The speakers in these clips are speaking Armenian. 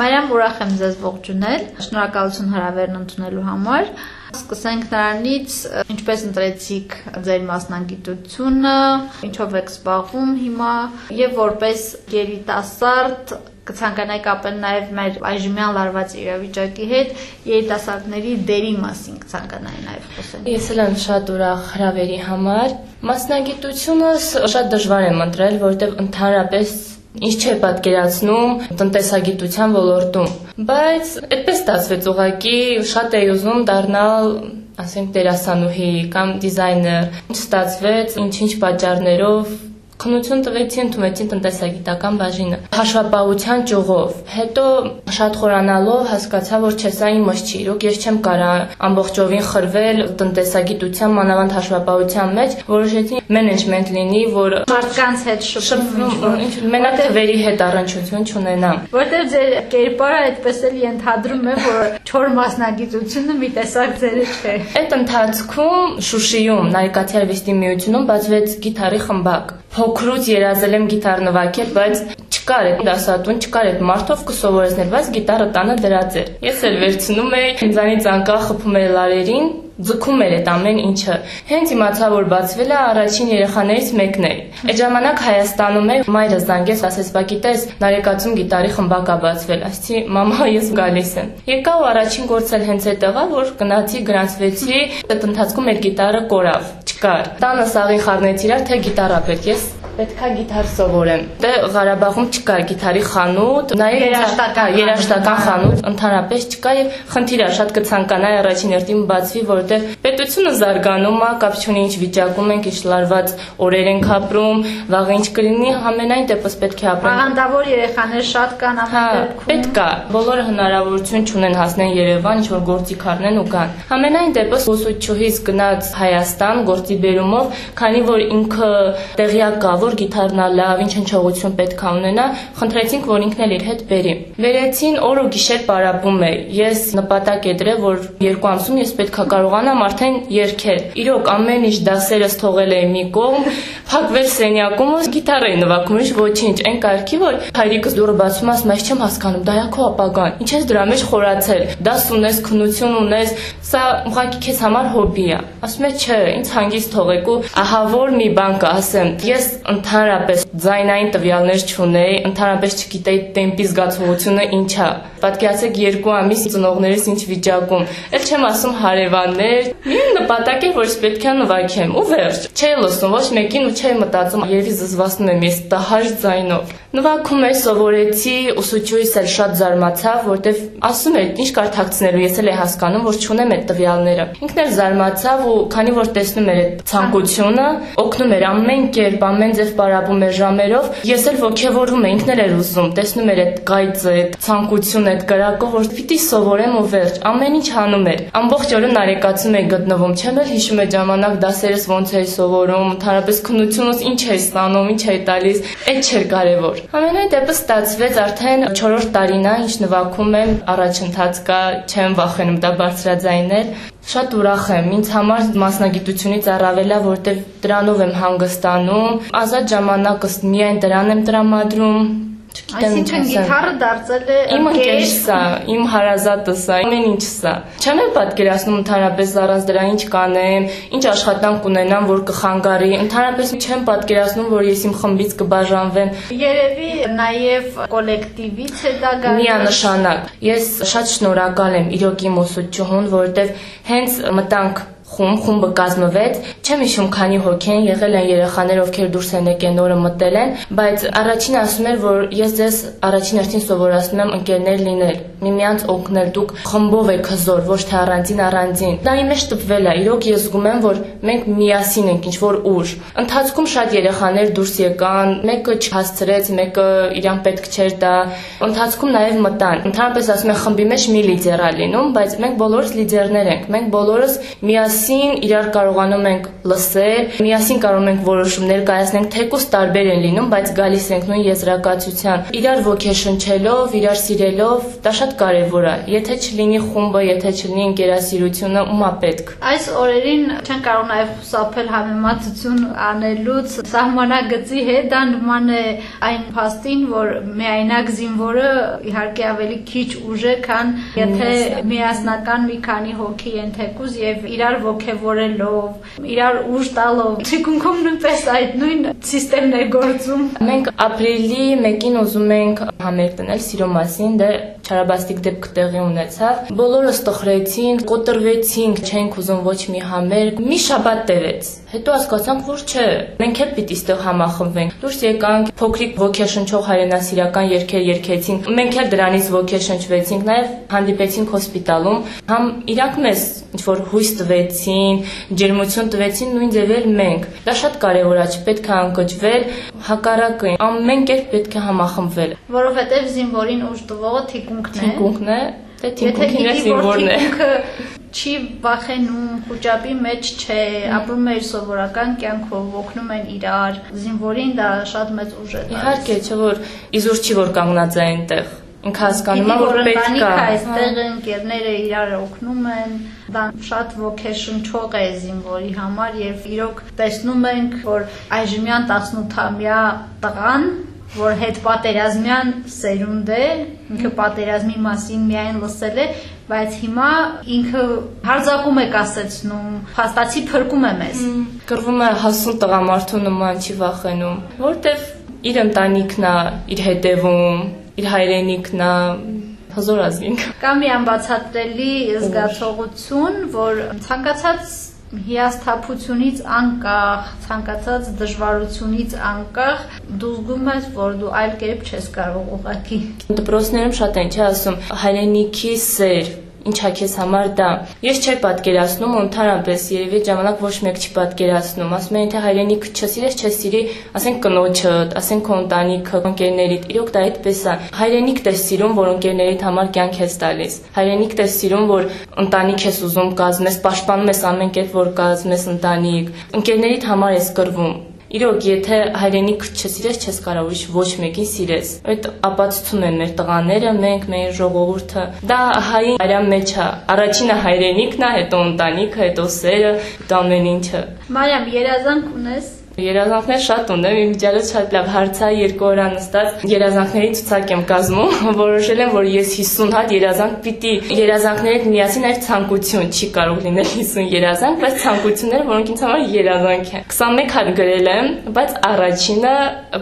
Մարիամ, ուրախ եմ ձեզ ողջունել։ Շնորհակալություն հրավերն ընդունելու համար։ Սկսենք նրանից, ինչպես ընտրեցիք ձեր մասնագիտությունը, ինչով եք զբաղվում հիմա եւ որպես երիտասարդ կցանկանայի կապել նաև մեր այժմյան լարված իրավիճակի հետ երիտասարդների դերի մասին կցանկանայի նաև խոսել։ Ես էլ եմ շատ ուրախ հրավերի համար։ Մասնագիտությունս շատ դժվար եմ ընտրել, որովհետև ընդհանրապես ինչ չէ պատկերացնում տնտեսագիտության ոլորտում, բայց այդպես ստացվեց ուղղակի շատ էի ուզում դառնալ ասենք դերասանուհի կամ դիզայներ, ստացվեց ինչ-ինչ պատճառներով քնություն տվեցի, ընդունեցին տնտեսագիտական բաժինը հաշվապահության ճյուղով։ Հետո շատ խորանալով հասկացա, որ չէ, սա իմս չի։ Իրոք ես չեմ կարա ամբողջովին խրվել տնտեսագիտության մանավանդ հաշվապահության մեջ, որոշեցի մենեջմենտ լինի, որ մարդկանց հետ շփվում, մենակ թվերի հետ առնչություն չունենամ։ Որտեւ ձեր կերպարը այդպես էլ ենթադրում է, որ չոր մասնագիտությունը մի տեսակ ձերը չէ։ Այդ ընթացքում Շուշիում Նայկացի արվեստի միությունում բացվեց գիտարի խմբակ փոքրուց երազել եմ գիտար նվագել, բայց չկար այդ դասատուն, չկար այդ մարդով կսովորեցնել, բայց գիտարը տանը դրած էր։ Ես էլ վերցնում էի, ինձանից անկախ խփում էր լարերին, ձգում էր այդ ամեն ինչը։ Հենց իմացա, որ բացվել է առաջին երեխաներից մեկն էր։ Այդ ժամանակ Հայաստանում էր մայրը զանգեց, ասեց՝ «Բա գիտես, Նարեկացում գիտարի խմբակ է բացվել»։ Ասեցի՝ «Մամա, ես գալիս եմ»։ Եկա ու առաջին գործը հենց այդ եղա, որ գնացի գրանցվեցի, այդ ընթացքում այդ գիտարը կորավ, չկար։ Տանը սաղի խառնեցի իրար, թե գիտարա պետք։ Ես պետքա գիտար սովորեմ։ Դե Ղարաբաղում չկար գիտարի խանութ, նաև երաշտական երաշտական խանութ ընդհանրապես չկա եւ խնդիր է շատ կցանկանայի առաջին հերթին բացվի, որովհետեւ պետությունը զարգանում է, կապ չունի ինչ վիճակում ենք, ինչ լարված օրեր ենք ապրում, վաղ ինչ կլինի, ամենայն դեպս պետք է ապրենք։ Աղանդավոր երեխաներ շատ կան ամեն հա, դեպքում։ Պետք է, բոլորը հնարավորություն չունեն հասնեն Երևան, ինչ որ գործիք առնեն ու գան։ Ամենայն դեպս ուսուցչուհիս գնաց Հայաստան գործի բերումով, քանի որ ինքը տեղյակ կա, որ որ գիտարն լավ, ինչ հնչողություն պետք է ունենա, խնդրեցինք, որ ինքն էլ իր հետ բերի։ Վերեցին օր ու գիշեր պարապում էր։ Ես նպատակ է դրել, որ երկու ամսում ես պետք է կարողանամ արդեն երգել։ Իրոք ամեն ինչ դասերս թողել էի մի կողմ, փակվել սենյակում ու գիտար էի նվագում, ինչ ոչինչ, այն կարգի, որ հայրիկս դուրը բացում ասում, այս չեմ հասկանում, դա քո ապագան։ Ինչ ես դրա մեջ խորացել։ Դաս ունես, քնություն ունես, սա ուղղակի քեզ համար հոբի է։ Ասում է, չէ, ինձ հանգիստ թողեք ու ահա որ մի բան կասեմ։ Ես ընդհանրապես ձայնային տվյալներ չունեի, ընդհանրապես չգիտեի տեմպի զգացողությունը ինչ է։ Պատկերացեք երկու ամիս ծնողներս ինչ վիճակում։ Էլ չեմ ասում հարևաններ, մի նպատակ է, որ պետք է նվագեմ ու վերջ։ Չէի լսում ոչ մեկին ու չէի մտածում, երևի զզվացնում եմ ես տհաճ ձայնով։ Նվագում էր, սովորեցի, ուսուցչուհիս էլ շատ զարմացավ, որտեվ ասում էր, ինչ կար թաքցնելու, ես էլ էի հասկանում, որ չունեմ այդ տվյալները։ Ինքն էլ զարմացավ ու քանի որ տեսնում էր այդ ցանկությունը, օգնում էր ամեն կերպ, ամեն ձև պարապում էր ժամերով, ես էլ ողջևորում եմ, ինքն էլ էր ուզում, տեսնում էր այդ գայծը, այդ ցանկությունը, այդ կրակը, որ պիտի սովորեմ ու վերջ, ամեն ինչ հանում էր։ Ամբողջ օրը նարեկացում էի գտնվում, չեմ էլ հիշում այդ ժամանակ դասերս ոնց էի սովորում, ընդհանրապես քնությունս ինչ էի ստանում, ինչ էի տալիս, այդ չէր կարևոր։ Ամենայն դեպս ստացվեց արդեն 4-րդ տարին է, ինչ նվագում եմ, առաջընթաց կա, չեմ վախենում դա բարձրաձայնել։ Շատ ուրախ եմ։ Ինձ համար մասնագիտությունից առավել է, որտեղ դրանով եմ հանգստանում։ Ազատ ժամանակս միայն դրան եմ տրամադրում Այսինքն գիտարը դարձել է իմ ընկերս սա, իմ հարազատը սա, ամեն ինչ սա։ Չեմ էլ պատկերացնում ընդհանրապես առանց դրա ինչ կանեմ, ինչ աշխատանք կունենամ, որ կխանգարի։ Ընդհանրապես չեմ պատկերացնում, որ ես իմ խմբից կբաժանվեմ։ Երևի նաև կոլեկտիվից է դա գալիս։ Միանշանակ։ Ես շատ շնորհակալ եմ իրոք իմ ուսուցչուհուն, որովհետև հենց մտանք խումբ, խումբը կազմվեց։ Չեմ հիշում քանի հոգի են, եղել են երեխաներ, ովքեր դուրս են եկել նորը մտել են, բայց առաջին ասում էր, որ ես ձեզ առաջին հերթին սովորացնում եմ ընկերներ լինել, միմյանց օգնել, դուք խմբով եք հզոր, ոչ թե առանձին առանձին։ Դա իմ մեջ տպվել է։ Իրոք ես զգում եմ, որ մենք միասին ենք, ինչ որ ուժ։ Ընթացքում շատ երեխաներ դուրս եկան, մեկը չհասցրեց, մեկը իրան պետք չէր դա։ Ընթացքում նաև մտան։ Ընդհանրապես ասում են խմբի մեջ մի լիդեր է լինում, բայց մենք բոլորս լիդերներ ենք։ Մենք բոլորս միասին միասին իրար կարողանում ենք լսել, միասին կարող ենք որոշումներ կայացնել, թեկուս տարբեր են լինում, բայց գալիս ենք նույն եզրակացության։ Իրար ոգեշնչելով, իրար սիրելով, դա շատ կարևոր է։ Եթե չլինի խումբը, եթե չլինի ընկերասիրությունը, ումա պետք։ Այս օրերին չեն կարող նաև խուսափել համեմատություն անելուց սահմանագծի հետ, դա նման է այն փաստին, որ միայնակ զինվորը իհարկե ավելի քիչ ուժ է, քան եթե միասնական մի քանի հոգի են թեկուզ եւ իրար ողջևորելով, իրար ուժ տալով։ Թիկունքում նույնպես այդ նույն համակարգն է գործում։ Մենք ապրիլի 1-ին ուզում ենք համերգ տնել սիրո մասին, դե չարաբաստիկ դեպք տեղի ունեցավ։ Բոլորը ստխրեցին, կոտրվեցինք, չենք ուզում ոչ մի համերգ։ Մի շաբաթ տևեց։ Հետո հասկացանք, որ չէ, մենք էլ պիտի ստեղ համախմբվենք։ Դուրս եկանք, փոքրիկ ոգեշնչող հայրենասիրական երգեր երգեցինք։ Մենք էլ դրանից ոգեշնչվեցինք, նաև հանդիպեցինք հոսպիտալում։ Համ իրանք մեզ ինչ որ հույս տվեցին, ջերմություն տվեցին նույն ձևեր մենք։ Դա շատ կարևոր է, չպետք է անկճվել, հակառակը ամեն կերպ պետք է համախմբվել։ Որովհետև զինվորին ուժ տվողը թիկունքն է։ Թիկունքն է, դե թիկունքին է զինվորն է չի վախենում, խոճապի մեջ չէ, ապրում է իր սովորական կյանքով, օգնում են իրար։ Զինվորին դա շատ մեծ ուժ է տալիս։ Իհարկե, չէ որ իզուր չի որ կանգնած է այնտեղ ինքը հասկանում է որ պետք է այստեղ ընկերները իրար օգնում են դա շատ ոգեշնչող է զինվորի համար եւ իրոք տեսնում ենք որ այժմյան 18-ամյա տղան որ հետ պատերազմյան սերունդ է, ինքը պատերազմի մասին միայն լսել է, բայց հիմա ինքը հարձակում է կասեցնում, փաստացի փրկում է մեզ։ Կռվում է հասուն տղամարդու նման չի վախենում, որտեվ իր ընտանիքն է իր հետևում, իր հայրենիքն է հզոր ազգինք։ Կա մի անբացատրելի զգացողություն, որ ցանկացած հիասթափությունից անկախ, ցանկացած դժվարությունից անկախ դու զգում ես, որ դու այլ կերպ չես կարող ուղղակի։ Դպրոցներում շատ են չի ասում հայրենիքի սեր, ինչա քեզ համար դա։ Ես չէի պատկերացնում, ընդհանրապես երևի ժամանակ ոչ մեկ չպատկերացնում։ Ասում են, թե հայրենիքը չսիրես, չես սիրի, ասենք կնոջդ, ասենք քո ընտանիքը, ընկերներիդ։ Իրոք դա այդպես է։ Հայրենիքդ ես սիրում, որ ընկերներիդ համար կյանք ես տալիս։ Հայրենիքդ ես սիրում, որ ընտանիք ես ուզում կազմես, պաշտպանում ես ամեն կերպ, որ կազմես ընտանիք։ Ընկերներիդ համար ես կռվում Իրոք, եթե հայրենիք չսիրես, չես կարող ուրիշ ոչ մեկին սիրես։ Այդ ապացուցում են մեր տղաները, մենք, մեր ժողովուրդը։ Դա հայի հայրան մեջ է։ Առաջինը հայրենիքն է, հետո ընտանիքը, հետո սերը, դա ամեն ինչը։ Մարիամ, երազանք ունես Երազանքներ շատ ունեմ, իմ ջալս շատ լավ հարցա երկու օր անստած երազանքների ցուցակ եմ կազմում, որոշել եմ, որ ես 50 հատ երազանք պիտի երազանքների հետ միասին այդ ցանկություն չի կարող լինել 50 երազանք, բայց ցանկությունները, որոնք ինձ համար երազանք են։ 21 հատ գրել եմ, բայց առաջինը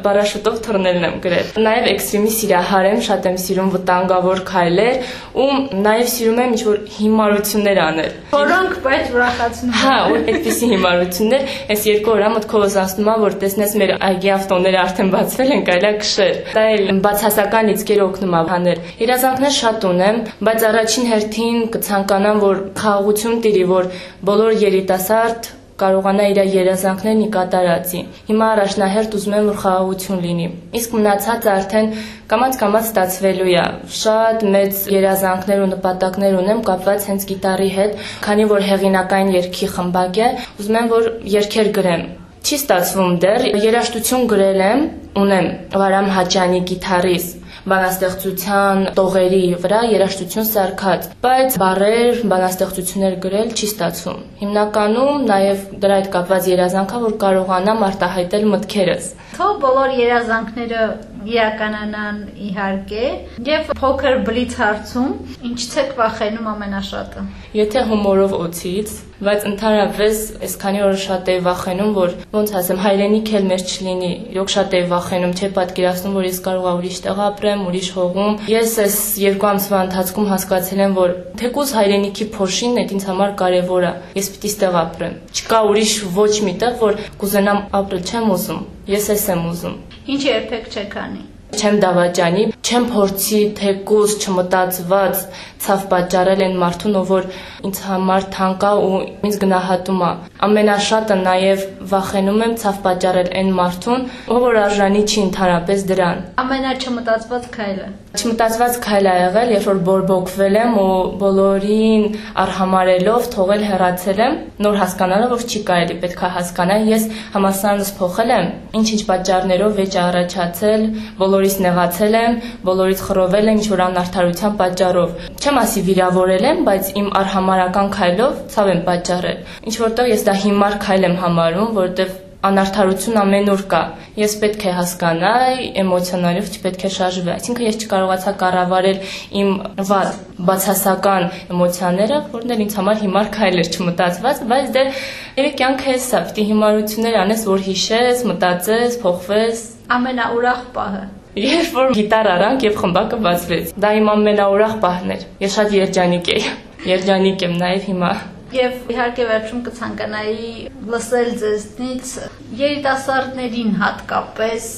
պարաշուտով թռնելն եմ գրել։ Նաև էքստրեմի սիրահար եմ, շատ եմ սիրում վտանգավոր քայլեր, ու նաև սիրում եմ ինչ-որ հիմարություններ անել։ Որոնք բայց ուրախացնում են։ Հա, ու այդպիսի հիմարություններ, այս երկու օր մտքովս ասում եմ, որ տեսնես մեր այգի ավտոները արդեն բացվել են, կարելի է քշել։ Դա էլ բացասական լիցքեր օգնում է հանել։ Երազանքներ շատ ունեմ, բայց առաջին հերթին կցանկանամ, որ խաղաղություն տիրի, որ բոլոր երիտասարդ կարողանա իր երազանքներն կատարածի։ Հիմա առաջնահերթ ուզում եմ որ խաղաղություն լինի։ Իսկ մնացածը արդեն կամած-կամած ստացվելու է։ Շատ մեծ երազանքներ ու նպատակներ ունեմ կապված հենց գիտարի հետ, քանի որ հեղինակային երգի խմբակ է, ուզում եմ որ երգեր գրեմ Չի ստացվում դեռ։ Երաժշտություն գրել եմ, ունեմ Վարամ Հաճանի գիտարիստ բանաստեղծության տողերի վրա երաժշտություն սարքած, բայց բարեր, բանաստեղծություններ գրել չի ստացվում։ Հիմնականում նաև դրա հետ կապված երազանքա, որ կարողանամ արտահայտել մտքերս։ Թող բոլոր երազանքները իրականանան իհարկե եւ փոքր բլից հարցում ինչից եք վախենում ամենաշատը եթե հումորով օծից բայց ընդհանրապես այսքանի օր շատ էի վախենում որ ոնց ասեմ հայրենիք էլ մեր չլինի իրոք շատ էի վախենում չէ պատկերացնում որ ես կարող եմ ուրիշ տեղ ապրեմ ուրիշ հողում ես այս երկու ամսվա ընթացքում հասկացել եմ որ թեկուզ հայրենիքի փոշին այդ ինձ համար կարևոր է ես պիտի ստեղ ապրեմ չկա ուրիշ ոչ մի տեղ որ կուզենամ ապրել չեմ ուզում ես էս եմ ուզում Ինչ երբեք չեք անի։ Չեմ դավաճանի, չեմ փորձի թեկուզ չմտածված ցավ պատճառել են մարդուն, ով որ ինձ համար թանկ է ու ինձ գնահատում է։ Ամենաշատը նաև վախենում եմ ցավ պատճառել այն մարդուն, ով որ արժանի չի ընդհանրապես դրան։ Ամենաչմտածված քայլը։ Չմտածված քայլ ա եղել, երբ որ բորբոքվել եմ ու բոլորին արհամարելով թողել հեռացել եմ, նոր հասկանալով որ չի կարելի, պետքա հասկանալ, ես համասարանս փոխել եմ, ինչ-ինչ պատճառներով վեճ առաջացել, բոլորից նեղացել եմ, բոլորից խռովել եմ ինչ-որ անարդարության պատճառով։ Չեմ ասի վիրավորել եմ, բայց իմ արհամարական քայլով ցավ եմ պատճառել։ Ինչ որտեղ ես դա հիմար քայլ եմ համարում, որովհետև անարթարություն ամենուր կա։ Ես պետք է հասկանայի, էմոցիոնալով չպետք է շարժվի։ Այսինքն ես չկարողացա կառավարել իմ վատ բացասական էմոցիաները, որն էլ ինձ համար հիմար քայլ էր չմտածված, բայց դե երեք կյանքը էսա, պիտի հիմարություններ անես, որ հիշես, մտածես, փոխվես։ Ամենաուրախ պահը Երբ որ գիտար արանք եւ խմբակը բացվեց, դա իմ ամենաուրախ պահն էր։ Ես շատ երջանիկ էի։ Երջանիկ եմ նաեւ հիմա։ Եվ իհարկե վերջում կցանկանայի լսել ձեզնից երիտասարդներին հատկապես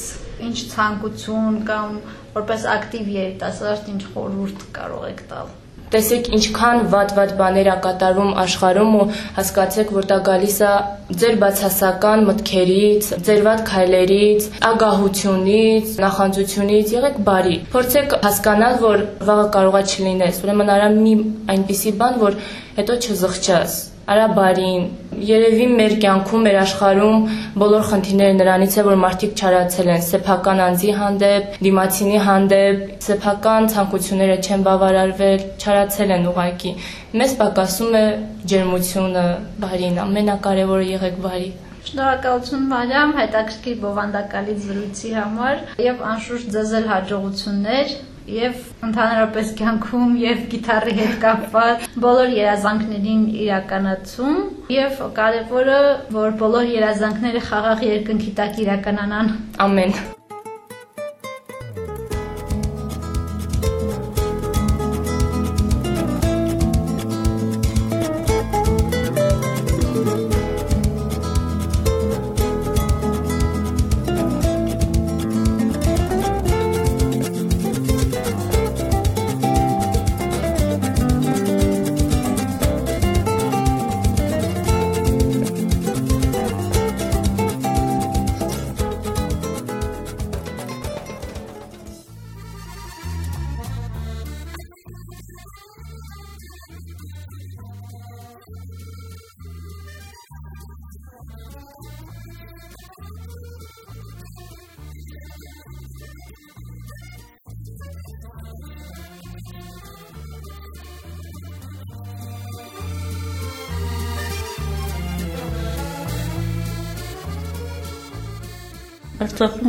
ինչ ցանկություն կամ որպես ակտիվ երիտասարդ ինչ խորհուրդ կարող եք տալ տեսեք ինչքան վատ-վատ բաներ ա կատարում աշխարհում ու հասկացեք, որ դա գալիս է ձեր բացասական մտքերից, ձեր վատ քայլերից, ագահությունից, նախանձությունից, եղեք բարի։ Փորձեք հասկանալ, որ վաղը կարողա չլինես։ Ուրեմն արա մի այնպիսի բան, որ հետո չզղջաս արա բարին։ Երևի մեր կյանքում, մեր աշխարհում բոլոր խնդիրները նրանից է, որ մարդիկ չարացել են. սեփական անձի հանդեպ, դիմացինի հանդեպ, սեփական ցանկությունները չեն բավարարվել, չարացել են ուղակի։ Մեզ պակասում է ջերմությունը, բարին, ամենակարևորը եղեք բարի։ Շնորհակալություն Մարիամ հետաքրքիր բովանդակալից զրույցի համար եւ անշուշտ ձեզ էլ հաջողություններ եւ ընդհանրապես կյանքում եւ գիտարի հետ կապված բոլոր երազանքներին իրականացում եւ կարեւորը որ բոլոր երազանքները խաղաղ երկնքի տակ իրականանան ամեն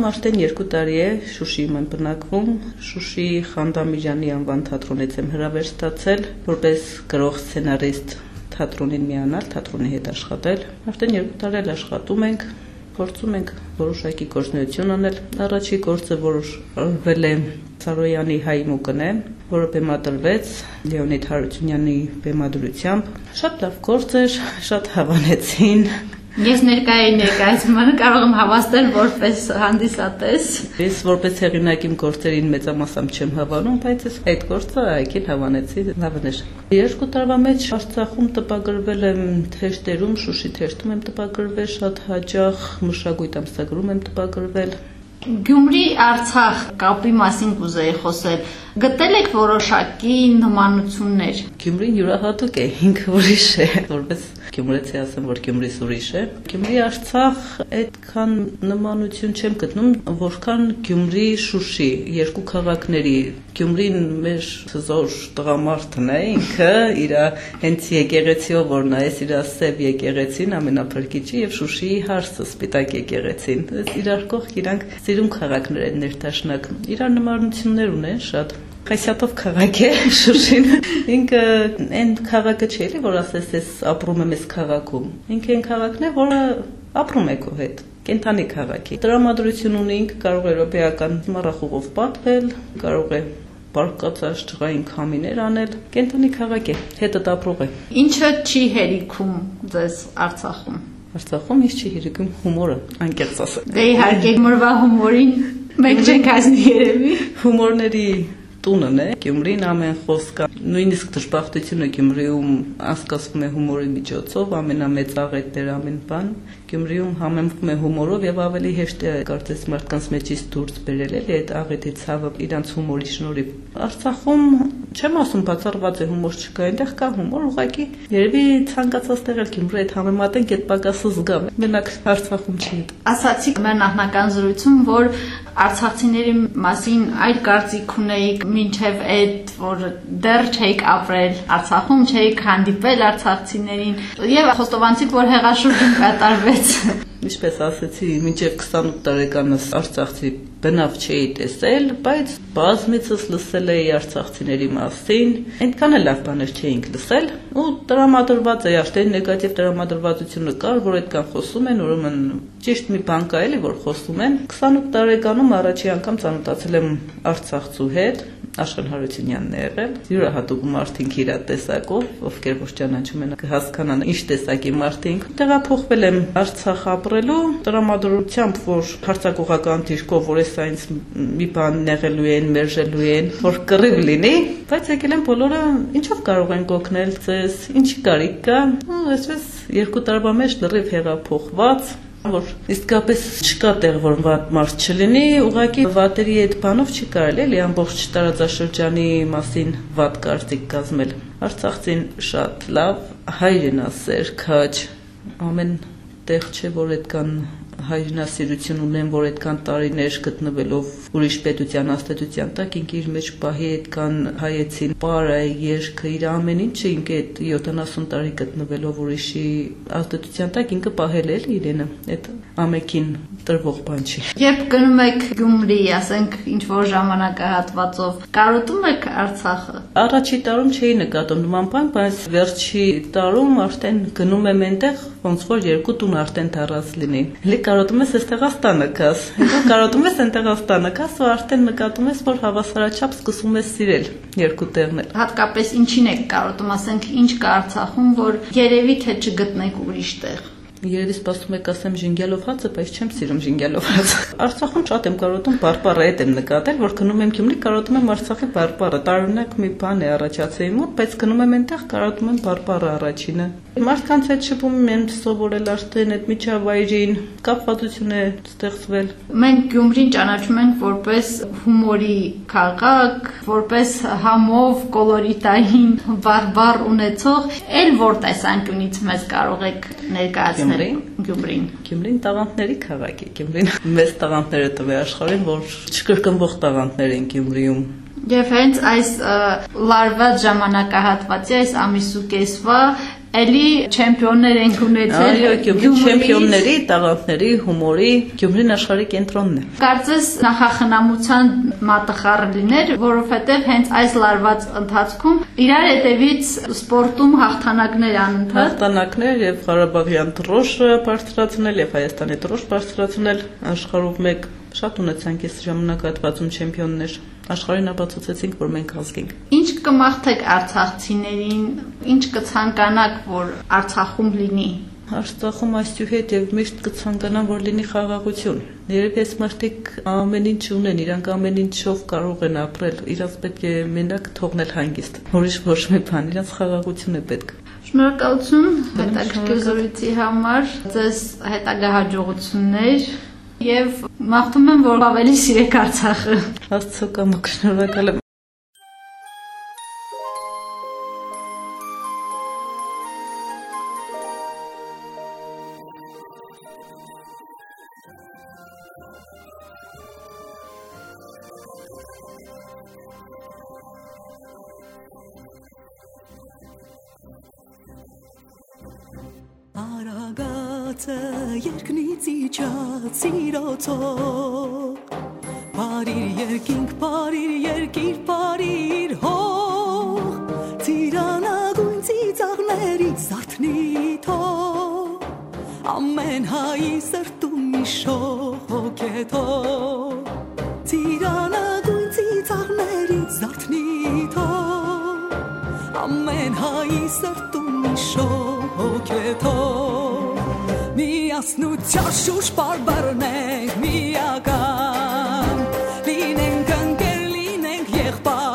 Արցախում արդեն 2 տարի է Շուշիում եմ բնակվում։ Շուշի Խանդամիրյանի անվան թատրոնից եմ հրավեր ստացել որպես գրող սցենարիստ թատրոնին միանալ, թատրոնի հետ աշխատել։ Արդեն 2 տարի էլ աշխատում ենք, փորձում ենք որոշակի գործունեություն անել։ Առաջի գործը, որ արվել է Սարոյանի հայ մուկն է, որը բեմադրվեց Լեոնիդ Հարությունյանի բեմադրությամբ։ Շատ լավ գործ էր, շատ հավանեցին, Ես ներկայի ներկայացմանը կարող եմ հավաստել որպես հանդիսատես։ Ես որպես հեղինակ իմ գործերին մեծամասամբ չեմ հավանում, բայց ես այդ գործը այգին հավանեցի լավն էր։ Երկու տարվա մեջ Արցախում տպագրվել եմ թեշտերում, Շուշի թեշտում եմ տպագրվել, շատ հաճախ մշակույթ ամսագրում եմ տպագրվել։ Գյումրի Արցախ կապի մասին կուզեի խոսել։ Գտել եք որոշակի նմանություններ։ Գյումրին յուրահատուկ է, ինքը ուրիշ է, որպես Գյումրեցի ասեմ, որ Գյումրիս ուրիշ է։ Գյումրի Արցախ այդքան նմանություն չեմ գտնում, որքան Գյումրի Շուշի երկու քաղաքների։ Գյումրին մեր զոր տղամարդն է ինքը, իր հենց եկեղեցիով որ նայես իր սև եկեղեցին ամենափրկիչի եւ Շուշիի հարսը սպիտակ եկեղեցին։ Իրար կողք իրանք սիրուն քաղաքներ են ներդաշնակ։ Իրար նմանություններ ունեն շատ Խասյատով քաղաք է Շուշին։ Ինքը այն քաղաքը չէ, էլի որ ասես ես ապրում եմ այս քաղաքում։ Ինքը այն քաղաքն է, որը ապրում է քո հետ կենթանի քաղաքի։ Տրամադրություն ունի ինքը կարող է ռոբեական մառախուղով պատվել, կարող է բարկացած ջղային քամիներ անել։ Կենթանի քաղաք է, հետը ապրող է։ Ինչը չի հերիքում ձեզ Արցախում։ Արցախում ինչ չի հերիքում հումորը, անկեղծ ասած։ Դե իհարկե մորվա հումորին մենք չենք հասնի երևի։ Հումորների տունն է Գյումրին ամեն խոսքը նույնիսկ դժբախտությունը Գյումրիում ասկասվում է հումորի միջոցով ամենամեծ աղետներ ամեն բան Գյումրիում համեմվում է հումորով եւ ավելի հեշտ է կարծես մարդկանց մեջից դուրս բերել էլի այդ աղետի ցավը իրանց հումորի շնորհիվ Արցախում չեմ ասում բացառված է հումոր չկա այնտեղ կա հումոր ուղղակի երևի ցանկացած տեղ էլ Գյումրի այդ համեմատենք այդ պակասը զգամ մենակ Արցախում չի ասացիք մեր նախնական զրույցում որ արցախցիների մասին այլ կարծիք ունեիք մինչև այդ որ դեռ չէիք ապրել Արցախում, չէիք հանդիպել արցախցիներին եւ խոստովանցիք, որ հեղաշրջում կատարվեց։ Ինչպես ասացի, մինչև 28 տարեկանս Արցախցի բնավ չէի տեսել, բայց բազմիցս լսել էի արցախցիների մասին, այնքան էլ լավ բաներ չէինք լսել, ու տրամադրված է արդեն նեգատիվ տրամադրվածությունը կար, որ այդքան խոսում են, ուրեմն ճիշտ մի բան կա էլի, որ խոսում են։ 28 տարեկանում առաջի անգամ ծանոթացել եմ արցախցու հետ, Աշխեն Հարությունյանն է եղել։ Յուրահատուկ մարդինք իր տեսակով, ովքեր ոչ ճանաչում են, կհասկանան ինչ տեսակի մարդինք։ Տեղափոխվել եմ Արցախ ապրելու տրամադրությամբ, որ հարցակողական դիրքով, որ էս այնց մի բան նեղելու են, մերժելու են, որ կռիվ լինի, բայց եկել են բոլորը ինչով կարող են կօգնել ձեզ, ինչի կարիք կա։ Ու այսպես երկու տարվա մեջ լրիվ հեղափոխված որ իսկապես չկա տեղ, որ վատ մարդ չլինի, ուղղակի վատերի այդ բանով չի կարելի էլի ամբողջ տարածաշրջանի մասին վատ կարծիք կազմել։ Արցախցին շատ լավ, հայրենասեր, քաչ, ամեն տեղ չէ, որ այդքան հայրենասիրություն ունեմ, որ այդքան տարիներ գտնվելով ուրիշ պետության աստետության տակ ինքը իր մեջ պահի այդքան հայեցին պարը, երգը, իր ամեն ինչը ինքը այդ 70 տարի գտնվելով ուրիշի աստետության տակ ինքը պահել է իրենը։ Այդ ամեկին տրվող բան չի։ Երբ գնում եք Գյումրի, ասենք ինչ որ ժամանակահատվածով, կարոտում եք Արցախը։ Առաջի տարում չէի նկատում նման բան, բայց վերջի տարում արդեն գնում եմ այնտեղ, ոնց որ երկու տուն արդեն դարած լինի։ Հələ կարոտում ես այստեղ աստանը կաս։ Հետո կարոտում ես այնտեղ աստանը կաս ու արդեն նկատում ես, որ հավասարաչափ սկսում ես սիրել երկու տեղն էլ։ Հատկապես ինչին եք կարոտում, ասենք ինչ կա Արցախում, որ երևի թե չգտնեք ուրիշ տեղ։ Երևի սպասում եք ասեմ ժինգյալով հացը, բայց չեմ սիրում ժինգյալով հացը։ Արցախում շատ եմ կարոտում բարբառը, այդ եմ նկատել, որ գնում եմ Գյումրի, կարոտում եմ Արցախի բարբառը։ Տարօրինակ մի բան է առաջացել մոտ, բայց գնում եմ այնտեղ կարոտում եմ բարբառը առաջինը։ Մարդկանց հետ շփում եմ սովորել արդեն այդ միջավայրին, կապվածություն է ստեղծվել։ Մենք Գյումրին ճանաչում ենք որպես հումորի քաղաք, որպես համով կոլորիտային բարբառ ունեցող, ել որ տեսանկյունից մեզ կարող եք ներկայացնել Գյումրին։ Գյումրին։ Գյումրին տաղանդների քաղաք է։ Գյումրին մեծ տաղանդները տվե աշխարհին, որ չկրկնվող տաղանդներ են Գյումրիում։ Եվ հենց այս լարված ժամանակահատվածի այս ամիսու կեսվա էլի չեմպիոններ ենք ունեցել։ Այո, Գյումրի չեմպիոնների, տաղանդների, հումորի Գյումրին աշխարհի կենտրոնն է։ Կարծես նախախնամության մատխառը լիներ, որովհետև հենց այս լարված ընթացքում իրար հետևից սպորտում հաղթանակներ անընդհատ Հաղթանակներ եւ Ղարաբաղյան դրոշը բարձրացնել եւ Հայաստանի դրոշ բարձրացնել աշխարհով մեկ շատ ունեցանք այս ժամանակահատվածում չեմպիոններ աշխարհին ապացուցեցինք, որ մենք ազգ ենք։ Ինչ կմաղթեք արցախցիներին, ինչ կցանկանաք, որ Արցախում լինի։ Արցախում այսուհետ եւ միշտ կցանկանան, որ լինի խաղաղություն։ Երևի այս մարդիկ ամեն ինչ ունեն, իրանք ամեն ինչով կարող են ապրել, իրաց պետք է մենակ թողնել հանգիստ։ Ուրիշ ոչ մի բան, իրաց խաղաղություն է պետք։ Շնորհակալություն հետաքրքիր զրույցի համար, ձեզ հետագա հաջողություններ եւ մաղթում եմ, որ ավելի սիրեք Արցախը։ Աստծո կամոք շնորհակալ եմ։ Արագացը երկնից իջած սիրոցով Բարիր երկինք, բարիր երկիր, բարիր հող Ծիրանագույն ծիծաղների զարթնի թող Ամեն հայի սրտում մի շող է թող Ծիրանագույն ծիծաղների զարթնի թող Ամեն հայի սրտում մի շող է թող Միասնության շուշ բարբարնենք միական Լինենք ընկեր, լինենք եղբայր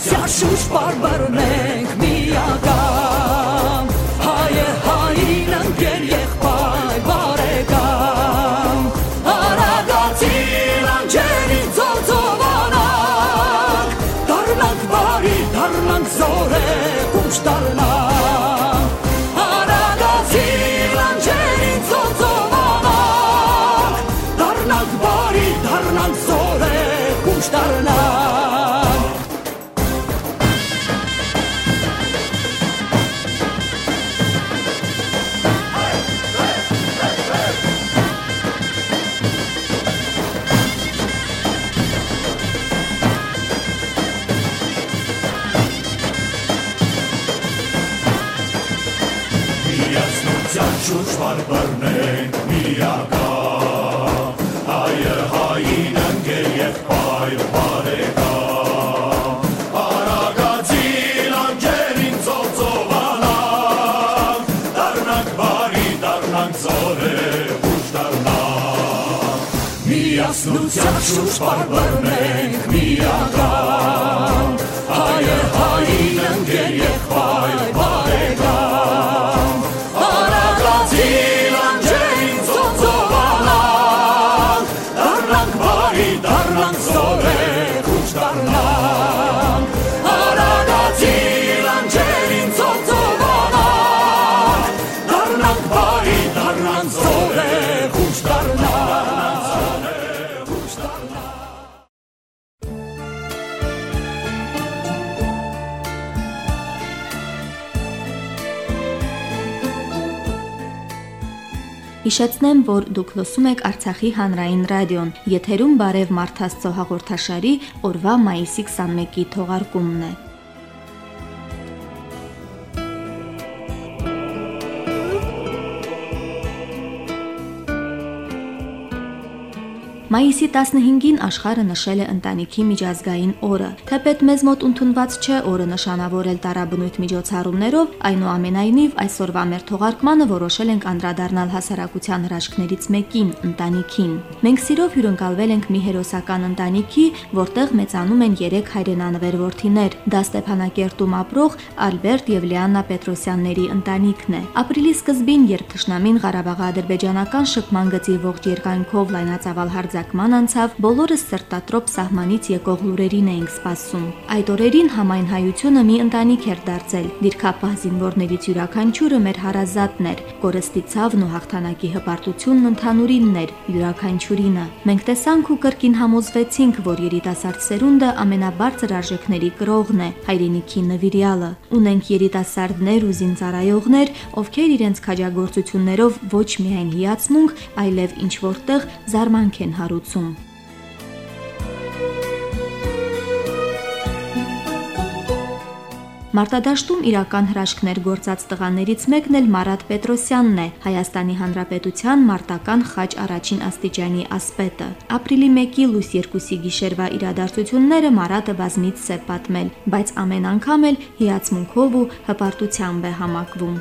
Միասնության շուշ բարբարնենք միական Հայը հային ընկեր եղբայր բարեկամ Արագացի լանջերի ծոցովանանք Դարնանք բարի, դարնանք զորե, կուշ դարնանք Միասնության շուրջ բարբարնենք միական Հիշեցնեմ, որ դուք լսում եք Արցախի հանրային ռադիոն։ Եթերում բարև Մարթաստո հաղորդաշարի օրվա մայիսի 21-ի թողարկումն է։ Մայիսի 15-ին աշխարհը նշել է ընտանիքի միջազգային օրը։ Թեպետ մեզ մոտ ընդունված չէ օրը նշանավորել տարաբնույթ միջոցառումներով, այնուամենայնիվ այսօրվա մեր թողարկմանը որոշել ենք անդրադառնալ հասարակության հրաշքներից մեկին՝ ընտանիքին։ Մենք սիրով հյուրընկալվել ենք մի հերոսական ընտանիքի, որտեղ մեծանում են 3 հայրենանվեր որդիներ։ Դա Ստեփանակերտում ապրող Ալբերտ եւ Լիաննա Պետրոսյանների ընտանիքն է։ Ապրիլի սկզբին, երբ Թշնամին Ղարաբաղ-ադրբեջանական շփման գծի ողջ երկայնքով լայնածավալ հարձակման անցավ, բոլորս սրտատրոպ սահմանից եկող լուրերին էինք սպասում։ Այդ օրերին համայն հայությունը մի ընտանիք էր դարձել։ Դիրքապահ զինվորներից յուրաքանչյուրը մեր հարազատն էր։ Կորստի ցավն ու հաղթանակի հպարտությունն ընդհանուրինն էր յուրաքանչյուրինը։ Մենք տեսանք ու կրկին համոզվեցինք, որ երիտասարդ սերունդը ամենաբարձր արժեքների կրողն է, հայրենիքի նվիրյալը։ Ունենք երիտասարդներ ու զինծառայողներ, ովքեր իրենց քաջագործություններով ոչ միայն հիացմունք, այլև ինչ որտեղ զարմանք են հարուցում։ Մարտադաշտում իրական հրաշքներ գործած տղաներից մեկն էլ Մարատ Պետրոսյանն է, Հայաստանի Հանրապետության մարտական խաչ առաջին աստիճանի ասպետը։ Ապրիլի 1-ի լույս 2-ի գիշերվա իրադարձությունները Մարատը բազմից է պատմել, բայց ամեն անգամ էլ հիացմունքով ու հպարտությամբ է համակվում։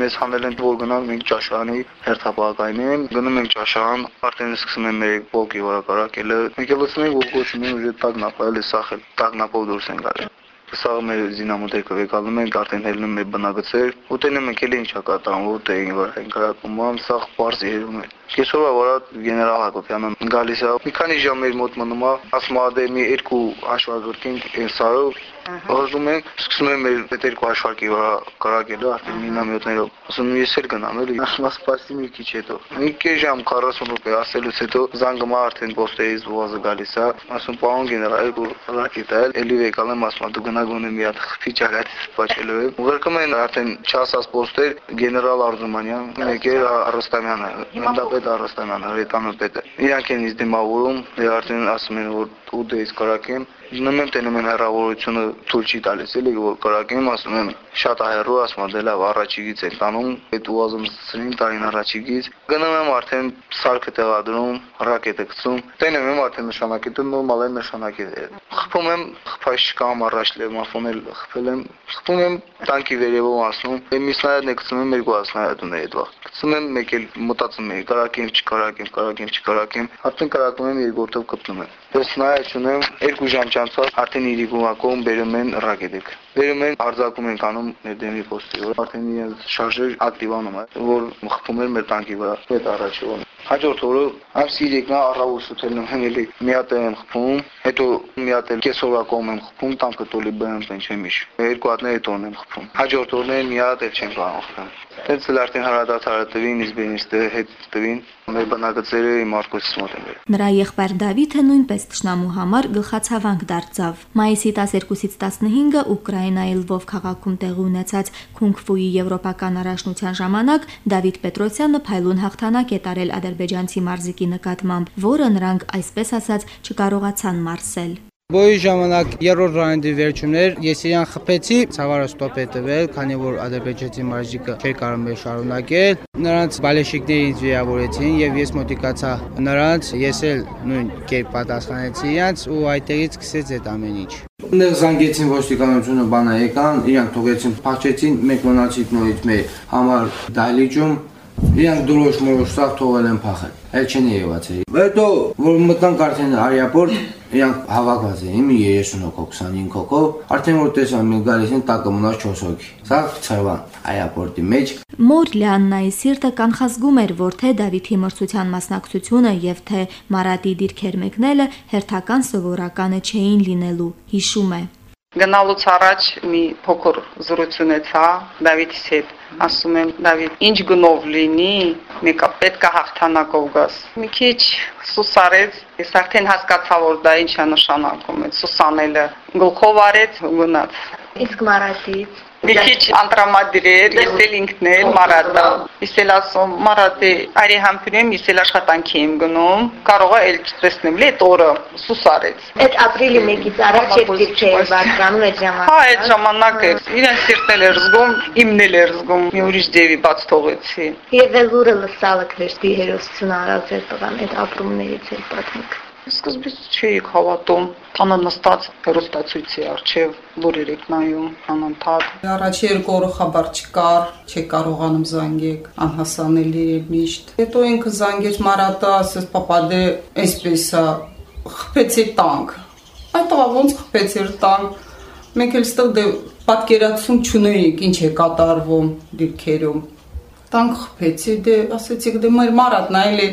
մեզ հանել են որ գնանք մենք ճաշարանի հերթապահակայինին գնում ենք ճաշարան արդեն սկսում են մեր ոգի վարակարակելը մենք լսում ենք որ գոչում են ուժը տագնապել է սախել տագնապով դուրս են գալի սա մեր զինամուտեկը վեկալում ենք արդեն հելնում մեր բնագծեր ու տենում ենք էլի ինչա կատարում են որ են գրակում ամ սա բարձ երում է Կեսօրվա վրա գեներալ Հակոբյանը գալիս է մի քանի ժամ մեր մոտ մնում է ասում է մի երկու այն սարով Ուզում ենք սկսում եմ մեր այդ երկու հաշվարկի վրա կարակելը արդեն մինամյոտներով։ Ասում եմ ես էլ գնամ էլի, ասում եմ սպասի մի քիչ հետո։ Մի քիչ ժամ 40 րոպե ասելուց հետո զանգում արդեն պոստերից բուազը գալիս է։ Ասում պարոն գեներալ, երկու ռակետա էլ էլի վեկալ եմ ասում դու գնա գոնե մի հատ խփի ճակատից սպաճելու եմ։ Ուղարկում են արդեն չասած պոստեր գեներալ Արզումանյան, մեկ է Արստամյանը, Մնդապետ Արստամյանը, Ռետանոպետը։ Իրանք են ինձ դիմավորում, արդեն ասում են որ ու դե իսկ Գնում եմ տենում են հեռավորությունը ցույց չի տալիս, էլի որ կարակեմ, ասում եմ շատ ահերու, ասում եմ դե լավ առաջիկից են տանում, այդ ուազում ծրին տարին առաջիկից։ Գնում եմ արդեն սարքը տեղադրում, ռակետը գցում, տենում եմ արդեն նշանակետը նորմալ է նշանակետը։ Խփում եմ, խփայ չկամ առաջ լեմաֆոնել խփել եմ, խփում եմ տանկի վերևով ասում, էմիսնայրն է գցում եմ երկու ասնայրդուներ այդ վաղ։ Գցում եմ մեկ էլ մտածում եմ, կարակեմ, չկարակեմ, կարակեմ, չկարակեմ, արդեն կարակում եմ երկրորդով կպնում եմ։ Ես նայ չունեմ երկու ժամ չանցած արդեն իրիկունակում բերում են ռակետիկ։ Բերում են արձակում են անում մեր դեմի պոստի, որ արդեն իրենց շարժեր ակտիվանում է, որ խփում էր մեր տանկի վրա։ Այդ առաջի օրը։ Հաջորդ օրը ամսի 3-նա առավոտ շուտելն եմ հենելի մի հատ եմ խփում, հետո մի հատ էլ կեսօրվա կողմ եմ խփում, տանկը տոլի բեմ տեն չեմ իշ։ Երկու հատներ հետո եմ խփում։ Հաջորդ օրն էլ մի հատ էլ չեմ կարող խփել։ Դից էլ արդեն հարադարձարը տվին, իսբենիստը հետ տվին, մեր բնակացերը իմ արկոսից մոտ են։ Նրա եղբայր Դավիթը նույնպես ճշնամու համար գլխացավանք դարձավ։ Մայիսի 12-ից 15-ը Ուկրաինայի Լվով քաղաքում տեղի ունեցած Քունգֆուի եվրոպական առաջնության ժամանակ Դավիթ Պետրոսյանը փայլուն հաղթանակ է տարել ադրբեջանցի մարզիկի նկատմամբ, որը նրանք այսպես ասած չկարողացան մարսել։ Բոյի ժամանակ երրորդ ռաունդի վերջումներ ես իրան խփեցի, ցավարը ստոպ է տվել, քանի որ ադրբեջանցի մարզիկը չէր կարող մեր շարունակել։ Նրանց բալեշիկները ինձ վիրավորեցին եւ ես մոտիկացա նրանց, ես էլ նույն կերպ պատասխանեցի իրանց ու այդտեղից սկսեց այդ ամեն ինչ։ Ուներ զանգեցին ոստիկանությունը բանա եկան, իրանք թողեցին, փախչեցին, մենք մնացինք նորից մեր համար դահլիճում Իրանք դրոշ մորոշ սաղ թողել են փախել։ Էլ չեն երևացել։ Հետո որ մտանք արդեն արիապորտ, իրանք հավաքված էին մի 30 հոգով, 25 հոգով, արդեն որ տեսան մենք գալիս են տակը մնաց 4 հոգի։ Սա ծրվան արիապորտի մեջ։ Մոր Լիաննայի սիրտը կանխազգում էր, որ թե Դավիթի մրցության մասնակցությունը եւ թե Մարատի դիրքեր մեկնելը հերթական սովորականը չէին լինելու, հիշում է։ Գնալուց առաջ մի փոքր զրուցունեցա Դավիթის հետ ասում եմ Դավիթ, ինչ գնով լինի, մեկը պետք է հաղթանակով գաս։ Մի քիչ սուսարեց, ես արդեն հասկացա, որ դա ինչ է նշանակում, այդ սուսանելը։ Գլխով արեց ու գնաց։ Իսկ Մարատից մի քիչ անտրամադրել, ես էլ ինքն էլ Մարատը։ Ես էլ ասում Մարատի արի համբերեմ, ես էլ աշխատանքի եմ գնում, կարող է էլ չտեսնեմ, լի այդ օրը սուսարեց։ Այդ ապրիլի 1-ից առաջ էր դիքե բարձրանում այդ ժամանակ։ Հա, այդ ժամանակ է։ Իրեն սիրտել էր զգում, իմն էր զգում։ Մի ուրիշ դեպի բաց թողեցի։ Եվ էլ լուրը լսալը քրեստի հերոսությունը արած էր տղան այդ ապրումներից էլ պատմիկ։ Սկզբից չէի հավատում, տանը նստած հերոստացույցի արչև լուրեր եք նայում անընդհատ։ Առաջի երկու օրը խաբար չկար, չի կարողանում զանգեք, անհասանելի է միշտ։ Հետո ինքը զանգեց Մարատը, ասես պապա դե այսպես է, խփեցի տանկ։ Այդ ոնց խփեցիր տանկ։ Մենք էլ ստեղ դե պատկերացում չունեինք ինչ է կատարվում դիրքերում։ Տանկ խփեցի, դե ասեցիք դե մեր Մարատն է, էլի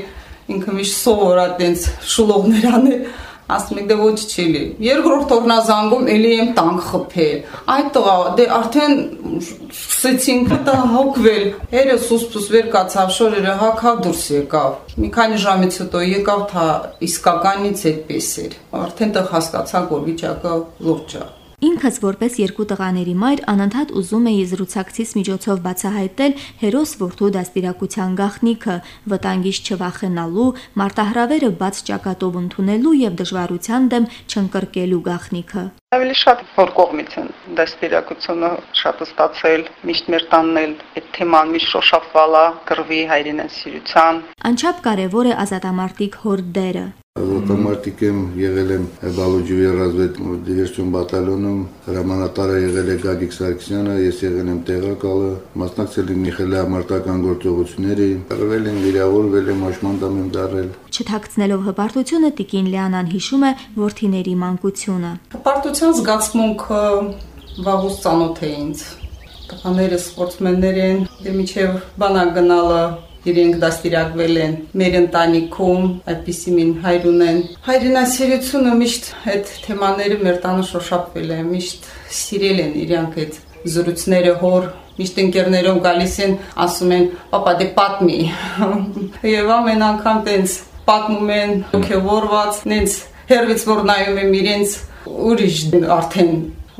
ինքը միշտ սովոր է տենց շլողներ անել ասում եք դե ոչ չի լի երկրորդ օրնազանգում էլի եմ տանկ խփել այդ տղա դե արդեն սկսեցինք հոգվել հերը սուսպուս վեր կացավ շորերը հակա դուրս եկավ մի քանի ժամից հետո եկավ թա իսկականից այդպես էր արդեն տղ հասկացանք որ վիճակը լուրջ է Ինքս որպես երկու տղաների մայր անընդհատ ուզում էի զրուցակցից միջոցով բացահայտել հերոս որդու դաստիարակության գաղտնիքը, վտանգից չվախենալու, մարտահրավերը բաց ճակատով ընդունելու եւ դժվարության դեմ չընկրկելու գաղտնիքը։ Ավելի շատ որ կողմից են դաստիարակությունը շատ ստացել, միշտ մեր տաննել այդ թեման միշտ շոշափվալա գրվի հայրենասիրության։ Անչափ կարևոր է ազատամարտիկ հոր դերը։ Ռոտամարտիկ եմ եղել եմ Բալուջիվի ռազմավարություն բատալոնում, հրամանատարը եղել է Գագիկ Սարգսյանը, ես եղել եմ տեղակալը, մասնակցել եմ Միխելա մարտական գործողությունների, եղել եմ վիրավորվել եմ աշմանդամ եմ դարել։ Չթակցնելով հպարտությունը Տիկին Լեանան հիշում է worthiների մանկությունը։ Հպարտության զգացմունքը վաղուց ծանոթ է ինձ։ Տղաները սպորտմեններ են, դե միջև բանակ գնալը իրենք դաստիարակվել են մեր ընտանիքում, այդպիսի մին հայր ունեն։ Հայրենասիրությունը միշտ այդ թեմաները մեր տանը շոշափվել է, միշտ սիրել են իրանք այդ զրույցները հոր միշտ ընկերներով գալիս են, ասում են, «Պապա, դե պատմի»։ Եվ ամեն անգամ տենց պատմում են, ոգևորված, նենց հերվից որ նայում եմ իրենց ուրիշ արդեն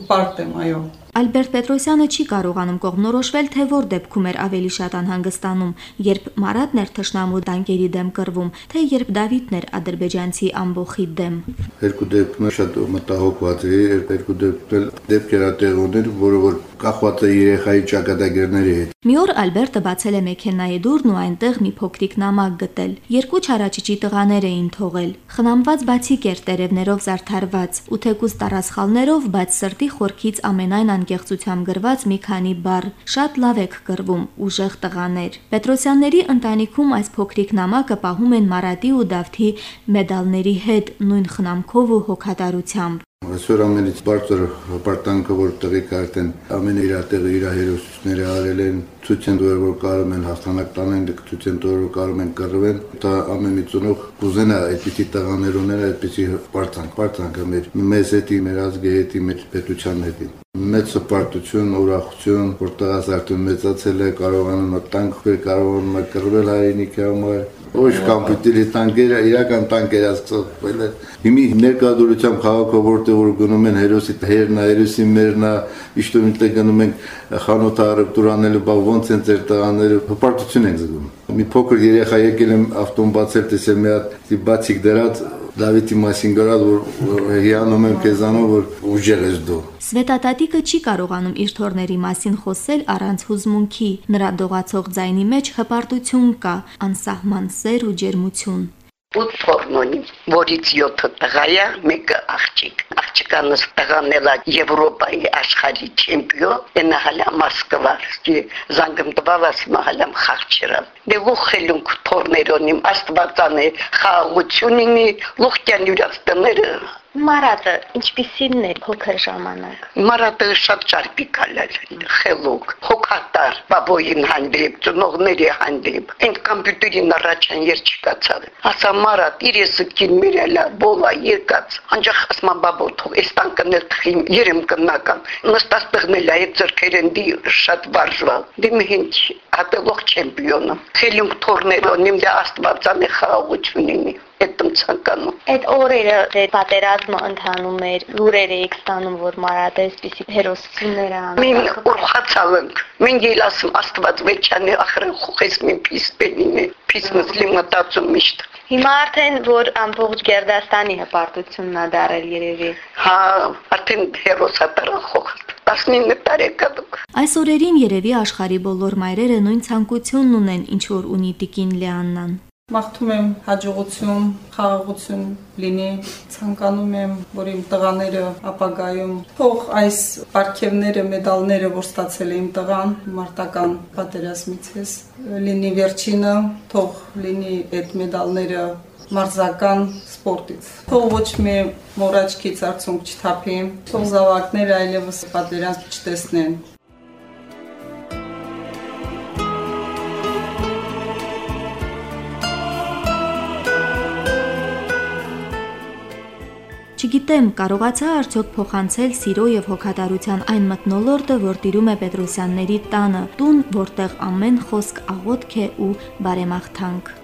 պարտ եմ, այո։ Ալբերտ Պետրոսյանը չի կարողանում կողմնորոշվել, թե որ դեպքում էր ավելի շատ անհանգստանում, երբ Մարատն էր թշնամու դանկերի դեմ կռվում, թե երբ Դավիթն էր ադրբեջանցի ամբողի դեմ։ Երկու դեպքում շատ մտահոգված էի, երկու դեպքում դեպք էր ատեղոներ, որը որ կախված է երեխայի ճակատագրների հետ։ Մի օր Ալբերտը բացել է մեքենայի դուռն ու այնտեղ մի փոքրիկ նամակ գտել։ Երկու չարաճճի տղաներ էին թողել։ Խնամված բացիկ էր տերևներով զարդարված, ու թեկուզ տարասխալներով, բայց սրտի խորքից ամենայն անկեղծությամբ գրված մի քանի բառ. «Շատ լավ եք գրվում, ուժեղ տղաներ»։ Պետրոսյանների ընտանիքում այս փոքրիկ նամակը պահում են Մարատի ու Դավթի մեդալների հետ նույն խնամքով ու հոգատարությամբ։ Այսօր ամենից բարձր հպարտանքը, որ տղիկ արդեն ամեն իր տեղը իր հերոսությունները արել են, ցույց են տվել, որ կարող են հաղթանակ տանեն, ցույց են տվել, որ կարող են կռվել, դա ամեն մի ծնող կուզենա այդպիսի տղաներ ունել, այդպիսի հպարտանք, հպարտանքը մեր մեզ հետի, մեր ազգի հետի, մեր պետության հետի մեծ հպարտություն, ուրախություն, որ տղաս արդեն մեծացել է, կարողանում է տանկ վեր, կարողանում է կռվել հայրենիքի համար, ոչ կամպյուտերի տանկերը, իրական տանկեր ասկսվել է։ Հիմի ներկայդուրությամբ քաղաքը որտեղ որ գնում են հերոսի հերնա, հերոսի մերնա, իշտում ինտեղ գնում են խանութ արып տուրանելու, բա ոնց են ձեր տղաները հպարտություն են զգում։ Մի փոքր երեխա եկել եմ ավտոն բացել, տեսել մի հատ բացիկ դրած Դավիթի մասին գրած, որ հիանում եմ քեզանով, որ ուժեղ ես դու։ Սվետատատիկը չի կարողանում իր թորների մասին խոսել առանց հուզմունքի։ Նրա դողացող ձայնի մեջ հպարտություն կա, անսահման սեր ու ջերմություն։ 8 ֆորնոնի, որից 7-ը տղա է, մեկը աղջիկ։ Աղջկանս տղանել է Եվրոպայի աշխարհի չեմպիոն, այնա հալա Մոսկվա, զանգում տվալաս մահալամ խաղչրալ։ Դե ուխելունք թորներոնիմ աստվածանը խաղությունինի լուխտյան յուրած տները Մարատը ինչպիսին է փոքր ժամանակ։ Մարատը շատ ճարպիկալ է, խելոք, հոգատար, բաբոյին հանդիպ, ծնողների հանդիպ։ Այն կոմպյուտերին առաջան եր չկացավ։ Ասա Մարատ, իրեսը կին միրելա, բոլա եկած։ Անջախ ասմա բաբո թող էստան կնել թխիմ, երեմ կնական։ Նստած տղնել այդ ձրքերեն դի շատ վարժվալ։ Դիմ հինչ հատելող չեմպիոնը։ Խելունք թորներոնիմ դա աստվածանը խաղաղությունինի։ Այդ ցանկանում։ Այդ օրերը դե պատերազմը ընթանում էր, լուրեր էիք ստանում, որ Մարատես պիսի հերոսություններ անում։ Մին ուրախացալնք։ Մին ելասում Աստված վեճանի ախրեն խոխես մին պիս բենինե։ Պիս մուսլիմը տածում միշտ։ Հիմա արդեն որ ամբողջ Գերդաստանի հպարտությունն ա դարել երևի։ Հա, արդեն հերոսատարը խոխտ 19 տարեկան։ Այս օրերին երևի աշխարի բոլոր մայրերը նույն ցանկությունն ունեն, ինչ որ ունի Տիկին Լեաննան։ Մաղթում եմ հաջողություն, խաղաղություն լինի։ Ցանկանում եմ, որ իմ տղաները ապագայում թող այս ապարքևները, մեդալները, որ ստացել է իմ տղան մարտական պատերազմից լինի վերջինը, թող լինի այդ մեդալները մարզական սպորտից։ Թող ոչ մի մոռաճկից արցունք չթափի, թող զավակները այլևս պատերազմ չտեսնեն։ Չգիտեմ, կարողացա արդյոք փոխանցել սիրո եւ հոգատարության այն մտնոլորտը, որ տիրում է Պետրոսյանների տանը, տուն, որտեղ ամեն խոսք աղոթք է ու բարեմաղթանք։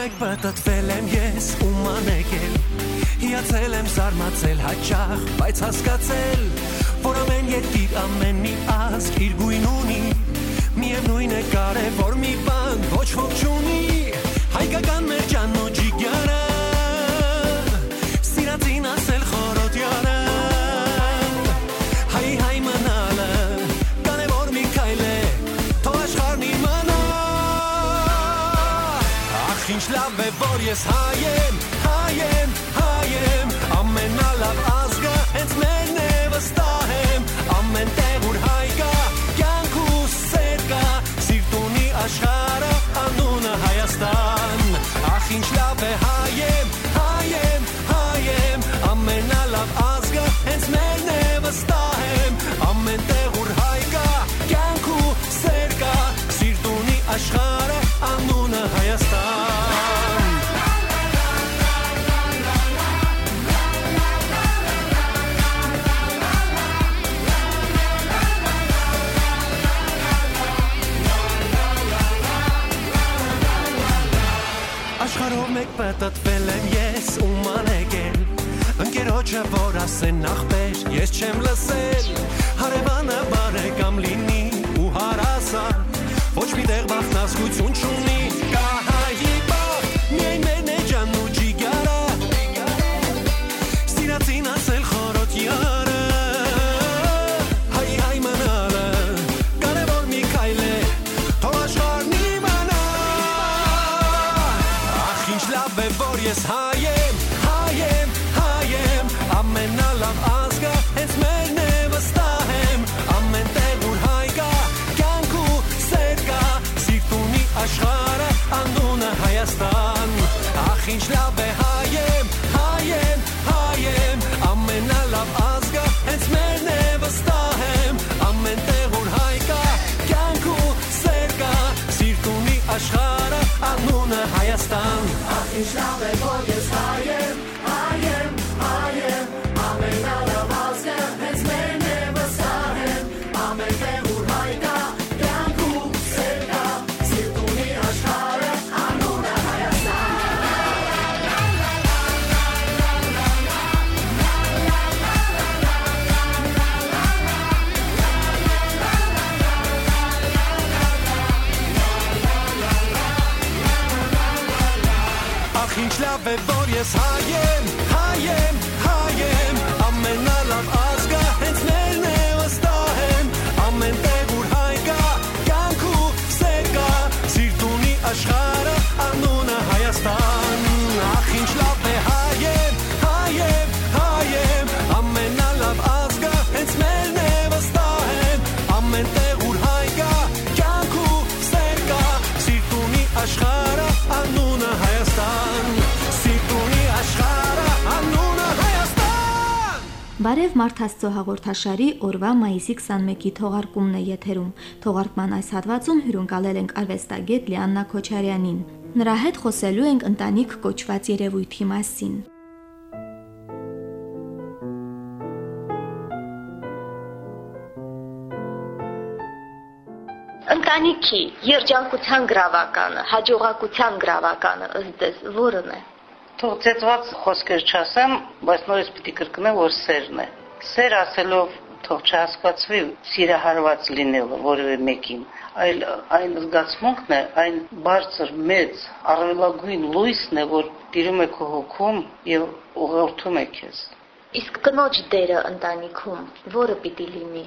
մեկ պատտվել եմ ես ու մանեկել Հիացել եմ զարմացել հաճախ, բայց հասկացել Որ ամեն երկիր ամեն մի ազգ իր գույն ունի Միևնույն է կարևոր մի բան ոչ ոք չունի Հայկական մեր ջան լավ է որ ես հայ Ընկերոջը որ ասեն նախբեր ես չեմ լսել Հարևանը բարեկամ լինի ու հարասա Ոչ մի տեղ բախտազգություն չունի Հայաստան Ախ ինչ է որ Բարև Մարդ Աստծո հաղորդաշարի օրվա մայիսի 21-ի թողարկումն է եթերում։ Թողարկման այս հատվածում հյուրընկալել ենք արվեստագետ Լիաննա Քոչարյանին։ Նրա հետ խոսելու ենք ընտանիք կոչված երևույթի մասին։ Ընտանիքի երջանկության գրավականը, հաջողակության գրավականը ըստ ձեզ ո՞րն է։ Թող ծեծված խոսքեր չասեմ, բայց նորից պիտի կրկնեմ, որ սերն է։ Սեր ասելով թող չհասկացվի սիրահարված լինելը որևէ մեկին, այլ այն զգացմունքն է, այն բարձր, մեծ, առավելագույն լույսն է, որ տիրում է քո հոգում եւ ուղղորդում է քեզ։ Իսկ կնոջ դերը ընտանիքում ո՞րը պիտի լինի։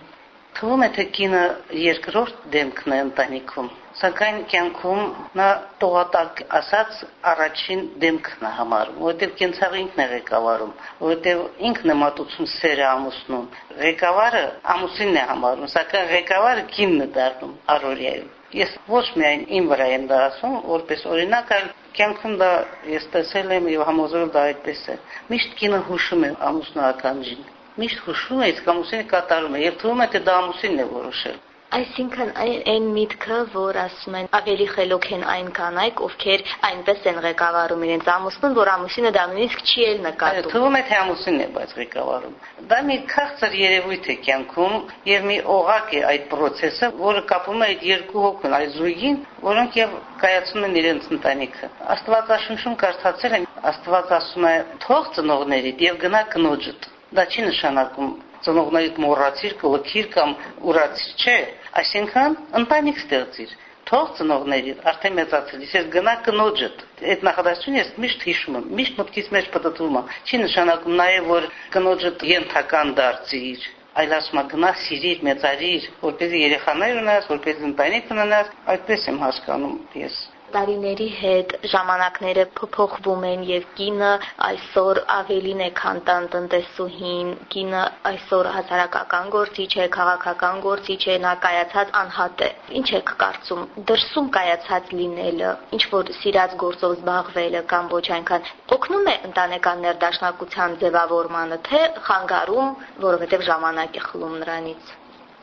Թվում է թե կինը երկրորդ դեմքն է ընտանիքում, սակայն կյանքում նա տողատակ ասած առաջին դեմքն է համարում, որովհետև կենցաղը ինքն է ղեկավարում, որովհետև ինքն է մատուցում սերը ամուսնուն։ Ղեկավարը ամուսինն է համարում, սակայն ղեկավարը կինն է դառնում առօրյայում։ Ես ոչ միայն իմ վրա եմ դա ասում, որպես օրինակ, այլ կյանքում դա ես տեսել եմ եւ համոզվել դա այդպես է։ Միշտ կինը հուշում է ամուսնական ժին միշտ հուշում է, իսկ ամուսինը կատարում է, եւ թվում է թե դա ամուսինն է որոշել։ Այսինքն այն միտքը, որ ասում են ավելի խելոք են այն կանայք, ովքեր այնպես են ղեկավարում իրենց ամուսնուն, որ ամուսինը դա նույնիսկ չի էլ նկատում։ Թվում է թե ամուսինն է բայց ղեկավարում։ Դա մի քաղցր երևույթ է կյանքում եւ մի օղակ է այդ process-ը, որը կապում է այդ երկու հոգուն, այդ զույգին, որոնք եւ կայացնում են իրենց ընտանիքը։ Աստվածաշնչում կարդացել եմ, Աստված ասում է. «Թող ծնողներիդ եւ գնա կնոջդ»։ Դա չի նշանակում ծնողներիդ մոռացիր, կլքիր կամ ուրացիր, չէ, այսինքն ընտանիք ստեղծիր թող ծնողների արդեն մեծացելիս ես գնա կնոջդ այդ նախադասությունը ես միշտ հիշում եմ միշտ մտքից մեջ պատտվում է չի նշանակում նաև որ կնոջդ ենթական դարձիր այլ ասում գնա սիրիր մեծարիր որպեսզի երեխաներ ունենաս որպեսզի ընտանիք ունենաս այդպես եմ հասկանում ես տարիների հետ ժամանակները փոփոխվում են եւ կինը այսօր ավելին է քան տան տնտեսուհին, կինը այսօր հասարակական գործիչ է, քաղաքական գործիչ է, նա կայացած անհատ է։ Ինչ եք կարծում, դրսում կայացած լինելը, ինչ որ սիրած գործով զբաղվելը կամ ոչ այնքան օգնում է ընտանեկան ներդաշնակության ձևավորմանը, թե խանգարում, որովհետեւ ժամանակ է խլում նրանից։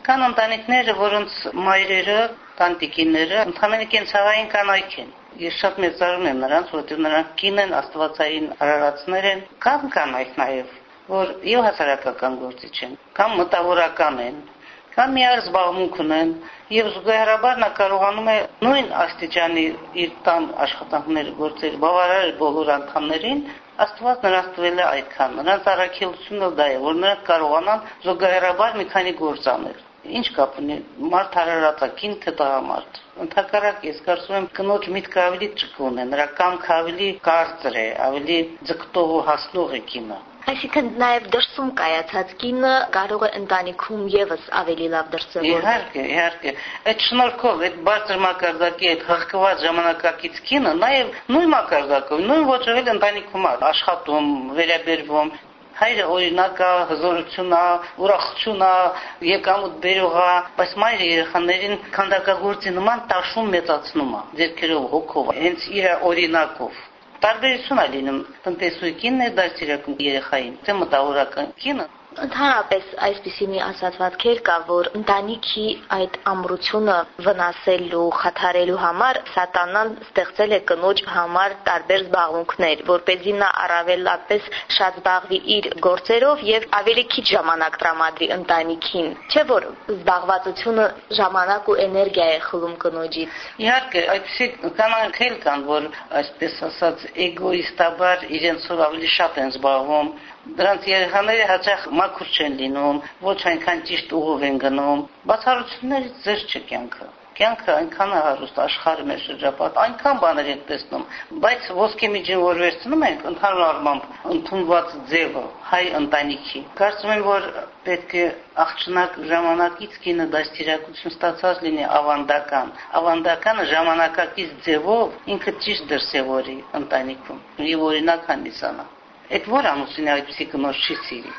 Կան ընտանիքները, որոնց մայրերը, տանտիկիները ընդհանրեն կենցաղային կանայք են։ Ես շատ մեծարում եմ նրանց, որովհետև նրանք կին են, աստվածային արարածներ են։ Կան կանայք նաև, որ եւ հասարակական գործիչ են, կամ մտավորական են, կամ միար զբաղմունք ունեն եւ զուգահեռաբար նա կարողանում է նույն աստիճանի իր տան աշխատանքները գործել բավարար բոլոր անդամներին Աստված նրանց տվել է այդքան նրանց առաքելությունը դա է որ նրանք կարողանան զուգահեռաբար մի քանի գործ անել Ինչ կապ ունի մարդ հարարատակին թե տղամարդ։ Ընթակարակ ես կարծում եմ կնոջ միտքը ավելի ճկուն է, նրա կամքը ավելի կարծր է, ավելի ձգտող ու հասնող է կինը։ Այսինքն նաև դրսում կայացած կինը կարող է ընտանիքում եւս ավելի լավ դրսևորվել։ Իհարկե, իհարկե։ Այդ շնորհքով այդ բարձր մակարդակի այդ հղկված ժամանակակից կինը նաև նույն մակարդակով, նույն ոճով էլ ընտանիքում աշխատում, վերաբերվում, հայրը օրինակ է, հզորություն է, ուրախություն է, եկամուտ բերող է, բայց մայրը երեխաներին քանդակագործի նման տաշում մեծացնում է, ձերքերով հոգով, հենց իր օրինակով տարբերություն է լինում տնտեսուկինն է դաստիարակում երեխային, թե մտավորական կինը Ընդհանրապես այսպիսի մի ասացվածքեր կա, որ ընտանիքի այդ ամրությունը վնասելու, խաթարելու համար սատանան ստեղծել է կնոջ համար տարբեր զբաղմունքներ, որ เป զի նա առավելապես շատ զբաղվի իր գործերով եւ ավելի քիչ ժամանակ տրամադրի ընտանիքին։ Չէ՞ որ զբաղվածությունը ժամանակ ու էներգիա է խլում կնոջից։ Իհարկե, այդպիսի կանանք էլ կան, որ այսպես ասած էգոիստաբար իրենցով ավելի շատ են զբաղվում Դրանց երեխաները հաճախ մաքուր չեն լինում, ոչ այնքան ճիշտ ուղով են գնում։ Բացառություններից ձեր չէ կյանքը կյանքը այնքան հարուստ աշխարհը մեր շրջապատ, այնքան բաներ ենք տեսնում, բայց ոսկե միջին որ վերցնում ենք ընդհանուր առմամբ ընդունված ձևը հայ ընտանիքի։ Կարծում եմ, որ պետք է աղջնակ ժամանակից կինը դաստիարակություն ստացած լինի ավանդական։ Ավանդականը ժամանակակից ձևով ինքը ճիշտ դրսևորի ընտանիքում։ Եվ օրինակ հանդիսանա այդ որ ամուսինը այդպեսի կնոջ չի սիրի։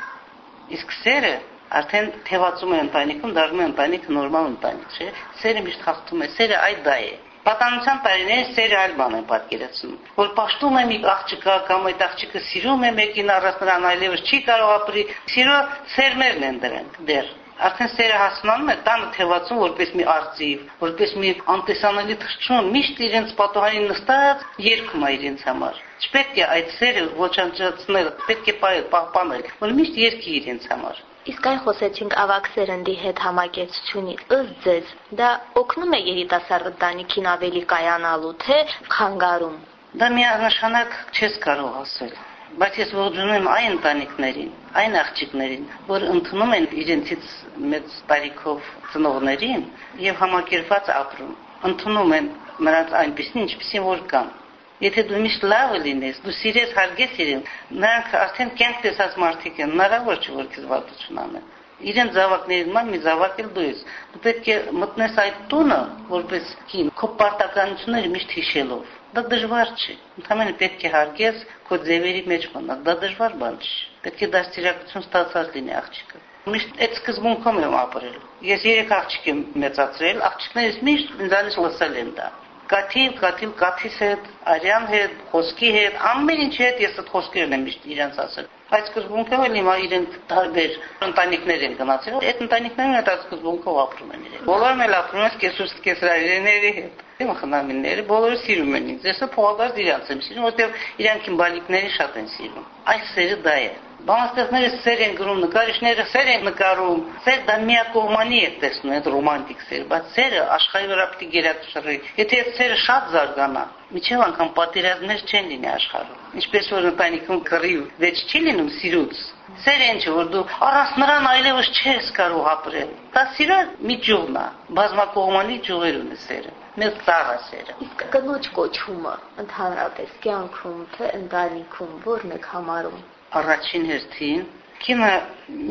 Իսկ սերը արդեն թևածում է ընտանիքում, դառնում է ընտանիքը նորմալ ընտանիք, չէ՞։ Սերը միշտ հաղթում է, սերը այդ դա է։ Պատանության տարիներին սերը այլ բան են պատկերացնում, որ պաշտում է մի աղջիկա կամ այդ աղջիկը սիրում է մեկին առանց նրան այլևս չի կարող ապրի։ Սիրո սերմերն են դրանք դեռ արդեն սերը հասնանում է տանը թևածում որպես մի արծիվ, որպես մի անտեսանելի թրջուն, միշտ իրենց պատոհանին նստած երգում է իրենց համար։ Չպետք է այդ սերը ոչնչացնել, պետք է պահպանել, որ միշտ երգի իրենց համար։ Իսկ այն խոսեցինք ավակ սերնդի հետ համակեցությունից։ Ըստ ձեզ, դա օգնում է երիտասարդ ընտանիքին ավելի կայանալու, թե խանգարում։ Դա միանշանակ չես կարող ասել բայց ես ողջունում այն ընտանիքներին, այն աղջիկներին, որ ընդունում են իրենցից մեծ տարիքով ծնողներին եւ համակերպված ապրում։ Ընդունում են նրանց այնպեսին, ինչպեսին որ կան։ Եթե դու միշտ լավը լինես, դու սիրես հարգես իրեն, նրանք արդեն կյանք տեսած մարդիկ են, հնարավոր չէ որ քեզ վատություն անեն իրեն զավակներին ման մի զավակ էլ դու ես։ Դու պետք է մտնես այդ տունը, որպես կին, քո պարտականությունները միշտ հիշելով։ Դա դժվար չէ։ Ընդհանրապես պետք է հարգես քո ձևերի մեջ մնալ։ Դա դժվար բան չէ։ Պետք է դաստիարակություն ստացած լինի աղջիկը։ Միշտ այդ սկզբունքով եմ ապրել։ Ես երեք աղջիկ եմ մեծացրել, աղջիկներս միշտ ինձանից լսել են դա կաթիլ, կաթիլ կաթիս հետ, արյան հետ, խոսքի հետ, ամեն ինչ հետ ես այդ խոսքերն եմ միշտ իրենց ասել։ Այդ սկզբունքով էլ հիմա իրենք տարբեր ընտանիքներ են գնացել։ Այդ ընտանիքներն այդ սկզբունքով ապրում են իրենք։ Բոլորն էլ ապրում են կեսուս կեսրայրեների հետ։ Իմ խնամինները բոլորը սիրում են ինձ։ Ես փողակած իրանց եմ սիրում, որտեղ իրանք իմ բալիկների շատ են սիրում։ Այս սերը դա է։ Բանաստեղծները սեր են գրում, նկարիչները սեր են նկարում։ Սեր դա միակողմանի է տեսնում, այդ ռոմանտիկ սեր, բայց սերը աշխարհի վրա պիտի գերակշռի։ Եթե այդ սերը շատ զարգանա, միջև անգամ պատերազմներ չեն լինի աշխարհում։ Ինչպես որ ընտանիքում կռիվ վեճ չի լինում սիրուց, Սեր ինչ որ դու առանց նրան այլևս չես կարող ապրել։ Դա սիրո մի ճյուղն է, բազմակողմանի ճյուղերուն է սերը։ Մեծ ծառա սերը։ Իսկ կնոջ կոչումը ընդհանրապես կյանքում թե ընտանիքում ո՞րն եք համարում առաջին հերթին կինը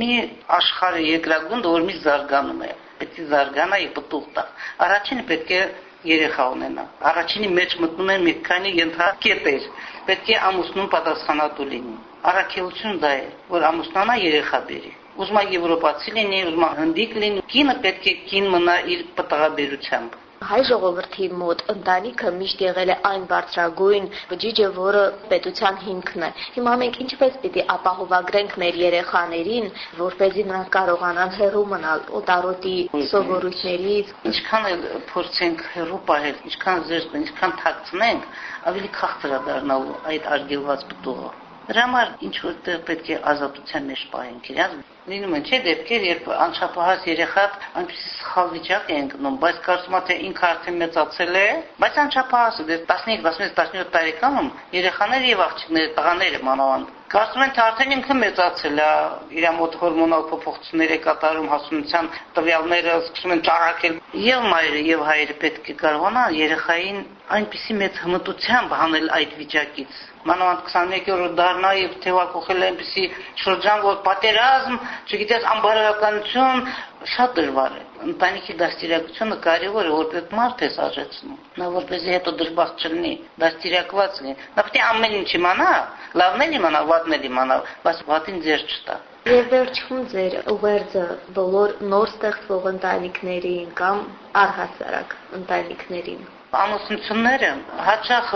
մի աշխարհը երկրագունդ որ մի զարգանում է պետք է զարգանա եւ պտուղ տա առաջինը պետք է երեխա ունենա առաջինի մեջ մտնում են մի քանի ենթակետեր պետք է ամուսնուն պատասխանատու լինի առաքելություն դա է որ ամուսնանա երեխա բերի ուզում է եվրոպացի լինի ուզում է հնդիկ լինի կինը պետք է կին մնա իր պտղաբերությամբ հայ ժողովրդի մոտ ընտանիքը միշտ եղել է այն բարձրագույն բջիջը, որը պետության հիմքն է։ Հիմա մենք ինչպես պիտի ապահովագրենք մեր երեխաներին, որպեսզի նրանք կարողանան հեռու մնալ օտարոտի սովորույթներից։ Ինչքան էլ փորձենք հեռու պահել, ինչքան զերծ, ինչքան թաքցնենք, ավելի քաղցր դառնալու այդ արգելված պտուղը։ Դրա համար ինչ որտեղ պետք է ազատության մեջ պահենք իրաց։ Լինում են չէ դեպքեր, երբ անչափահաս երեխան այնպես սխալ վիճակ է ընկնում, բայց կարծում եմ թե ինքը արդեն մեծացել է, բայց անչափահասը դե 15-16-17 տարեկանում երեխաները եւ աղջիկները, տղաները մանավանդ Կարծում են թե արդեն ինքը մեծացել է, իր մոտ հորմոնալ փոփոխություններ է կատարում, հասունության տվյալները սկսում են ճարակել։ Եվ մայրը եւ հայրը պետք է կարողանան երեխային այնպիսի մեծ հմտությամբ հանել այդ վիճակից մանավանդ 21-րդ դարնա եւ թեվակողել այնպեսի շրջան, որ պատերազմ, չգիտես, անբարոյականություն շատ դժվար է։ Ընտանիքի դաստիարակությունը կարևոր է, որպես մարդ ես արժեցնում։ Նա որպեսզի հետո դժբախտ չլինի, դաստիարակված լինի։ Նա պետք է ամեն ինչ իմանա, լավն էլ իմանա, վատն էլ իմանա, բայց վատին ձեր չտա։ Եվ վերջում ձեր ուղերձը բոլոր նոր ստեղծվող ընտանիքներին կամ առհասարակ ընտանիքներին ամուսնությունները հաճախ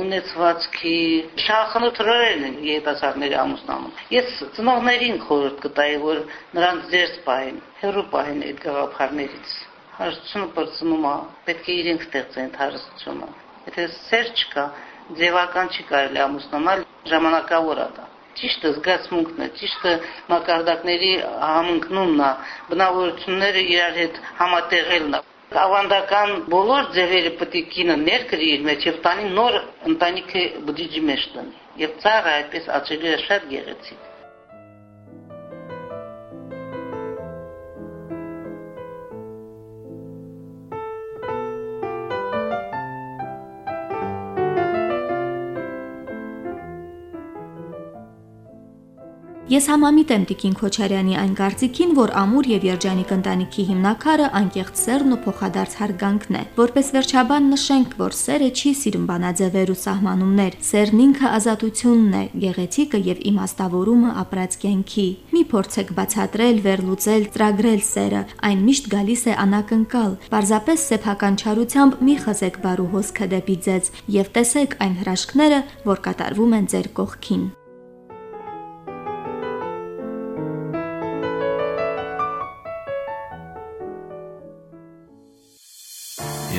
ունեցվածքի շախնութրերն են երիտասարդների ամուսնանում։ Ես ծնողներին խորհուրդ կտայի, որ նրանց ձերս պահեն, հերո պահեն այդ գաղափարներից։ Հարստությունը բրցնում է, պետք է իրենք ստեղծեն հարստությունը։ Եթե սեր չկա, ձևական չի կարելի ամուսնանալ, ժամանակավոր է դա ճիշտը զգացմունքն է, ճիշտը մակարդակների համընկնումն է, բնավորությունները իրար հետ համատեղելն է ավանդական բոլոր ձևերը պետք է կինը ներկրի իր մեջ եւ տանի նոր ընտանիքը բջիջի մեջ տնի եւ ծառը այդպես աճելու է շատ գեղեցիկ Ես համամիտ եմ Տիկին Քոչարյանի այն կարծիքին, որ Ամուր եւ Երջանիկ ընտանիքի հիմնակարը անկեղծ սերն ու փոխադարձ հարգանքն է։ Որպես վերջաբան նշենք, որ սերը չի սիրում բանաձևեր ու սահմանումներ։ Սերն ինքը ազատությունն է, գեղեցիկը եւ իմաստավորումը ապրած կյանքի։ Մի փորձեք բացատրել, վերլուծել, ծրագրել սերը, այն միշտ գալիս է անակնկալ։ Պարզապես սեփական չարությամբ մի խզեք բարու հոսքը դեպի ձեզ եւ տեսեք այն հրաշքները, որ կատարվում են ձեր կողքին։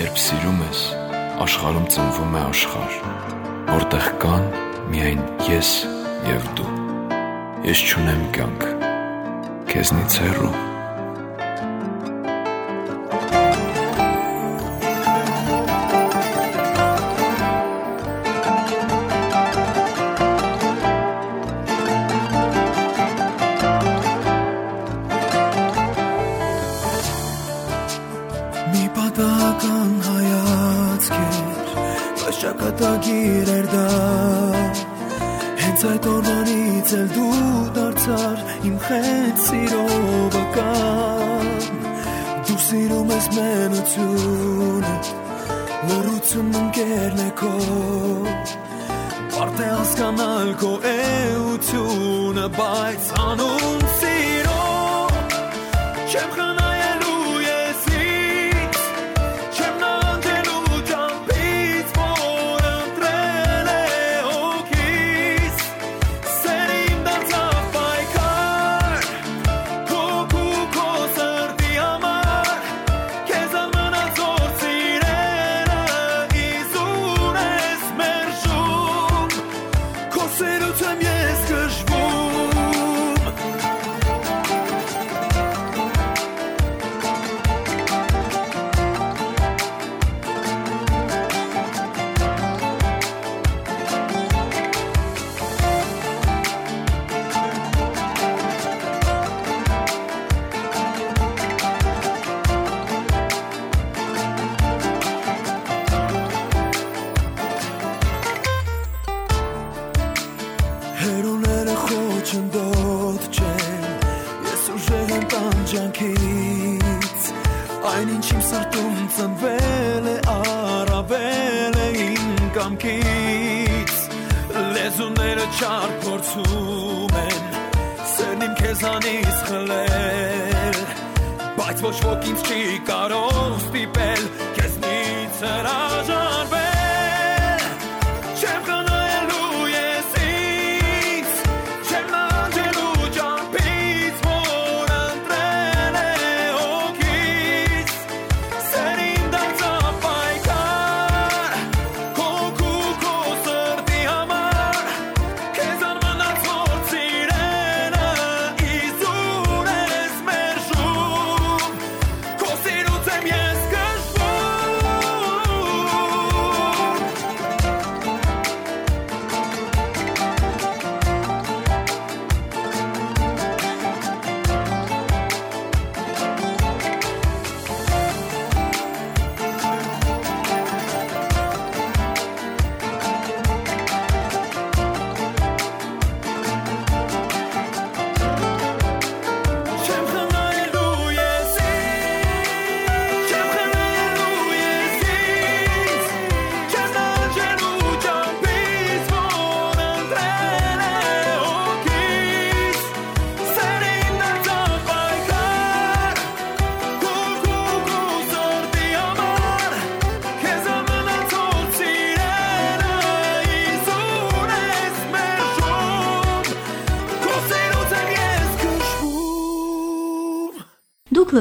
Երբ սիրում ես, աշխարհում ծնվում է աշխարհ, որտեղ կան միայն ես եւ դու։ Ես չունեմ կյանք, քեզնից հեռու։ օրվանից էլ դու դարձար Իմ խեց սիրով ական Դու սիրում ես մենությունը Լրությունն ընկերն է քո Բարդ է հասկանալ քո էությունը Բայց անուն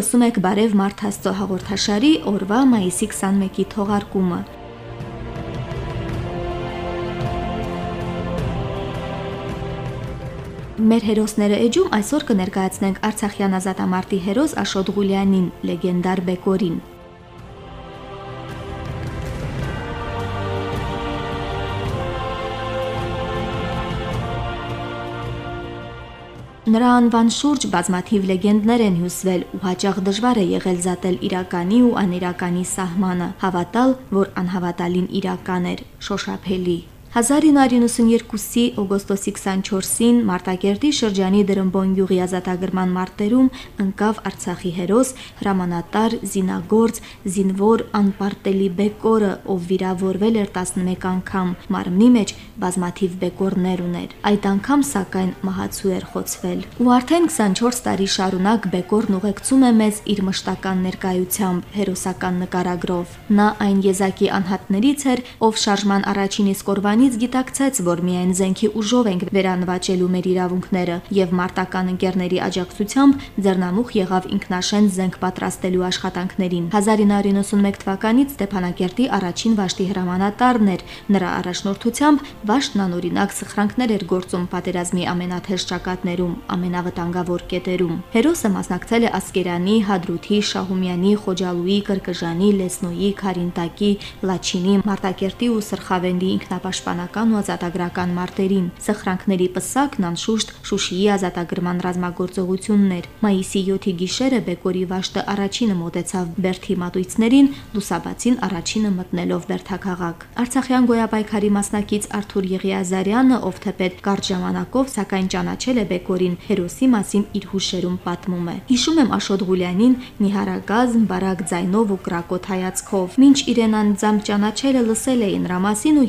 լսում եք Բարև Մարդ Աստծո հաղորդաշարի օրվա մայիսի 21-ի թողարկումը։ Մեր հերոսները էջում այսօր կներկայացնենք Արցախյան ազատամարտի հերոս Աշոտ Ղուլյանին, լեգենդար Բեկորին։ Նրա անվան շուրջ բազմաթիվ լեգենդներ են հյուսվել ու հաճախ դժվար է եղել զատել իրականի ու անիրականի սահմանը, հավատալ, որ անհավատալին իրական էր, շոշափելի։ 1992-ի օգոստոսի 24-ին Մարտակերտի շրջանի Դրմբոն գյուղի ազատագրման մարտերում ընկավ Արցախի հերոս հրամանատար Զինագործ Զինվոր անպարտելի Բեկորը, ով վիրավորվել էր 11 անգամ, մարմնի մեջ բազմաթիվ բեկորներ ուներ։ Այդ անգամ սակայն մահացու էր խոցվել։ Ու արդեն 24 տարի շարունակ Բեկորն ուղեկցում է մեզ իր մշտական ներկայությամբ, հերոսական նկարագրով։ Նա այն եզակի անհատներից էր, ով շարժման առաջին իսկ օրվանից գիտակցեց, որ միայն զենքի ուժով ենք վերանվաճելու մեր իրավունքները եւ մարտական ընկերների աջակցությամբ ձեռնամուխ եղավ ինքնաշեն զենք պատրաստելու աշխատանքներին։ 1991 թվականից Ստեփանակերտի առաջին վաշտի հրամանատարն էր։ Նրա առաջնորդությամբ վաշտն անօրինակ սխրանքներ էր գործում պատերազմի ամենաթեժ ճակատներում, ամենավտանգավոր կետերում։ Հերոսը մասնակցել է Ասկերանի, Հադրութի, Շահումյանի, Խոջալուի, Կրկժանի, Լեսնոյի, Խարինտակի, Լաչինի, Մարտակերտի ու Սրխավենդի ինքնապաշտպանական ու ազատագրական մարտերին։ Սխրանքների պսակն անշուշտ Շուշիի ազատագրման ռազմագործողություններ։ Մայիսի 7-ի գիշերը Բեկորի վաշտը առաջինը մոտեցավ Բերթի մատույցներին, լուսաբացին առաջինը մտնելով Բերթաքաղաք։ Արցախյան գոյապայքարի մասնակից Արթուր Եղիազարյանը, ով թեպետ կարճ ժամանակով սակայն ճանաչել է Բեկորին, հերոսի մասին իր հուշերում պատմում է։ Հիշում եմ Աշոտ Ղուլյանին նիհարագազմ, բարակ ձայնով ու կրակոտ հայացքով։ Մինչ իրեն անձամբ ճանաչելը լսել էի նրա մասին ու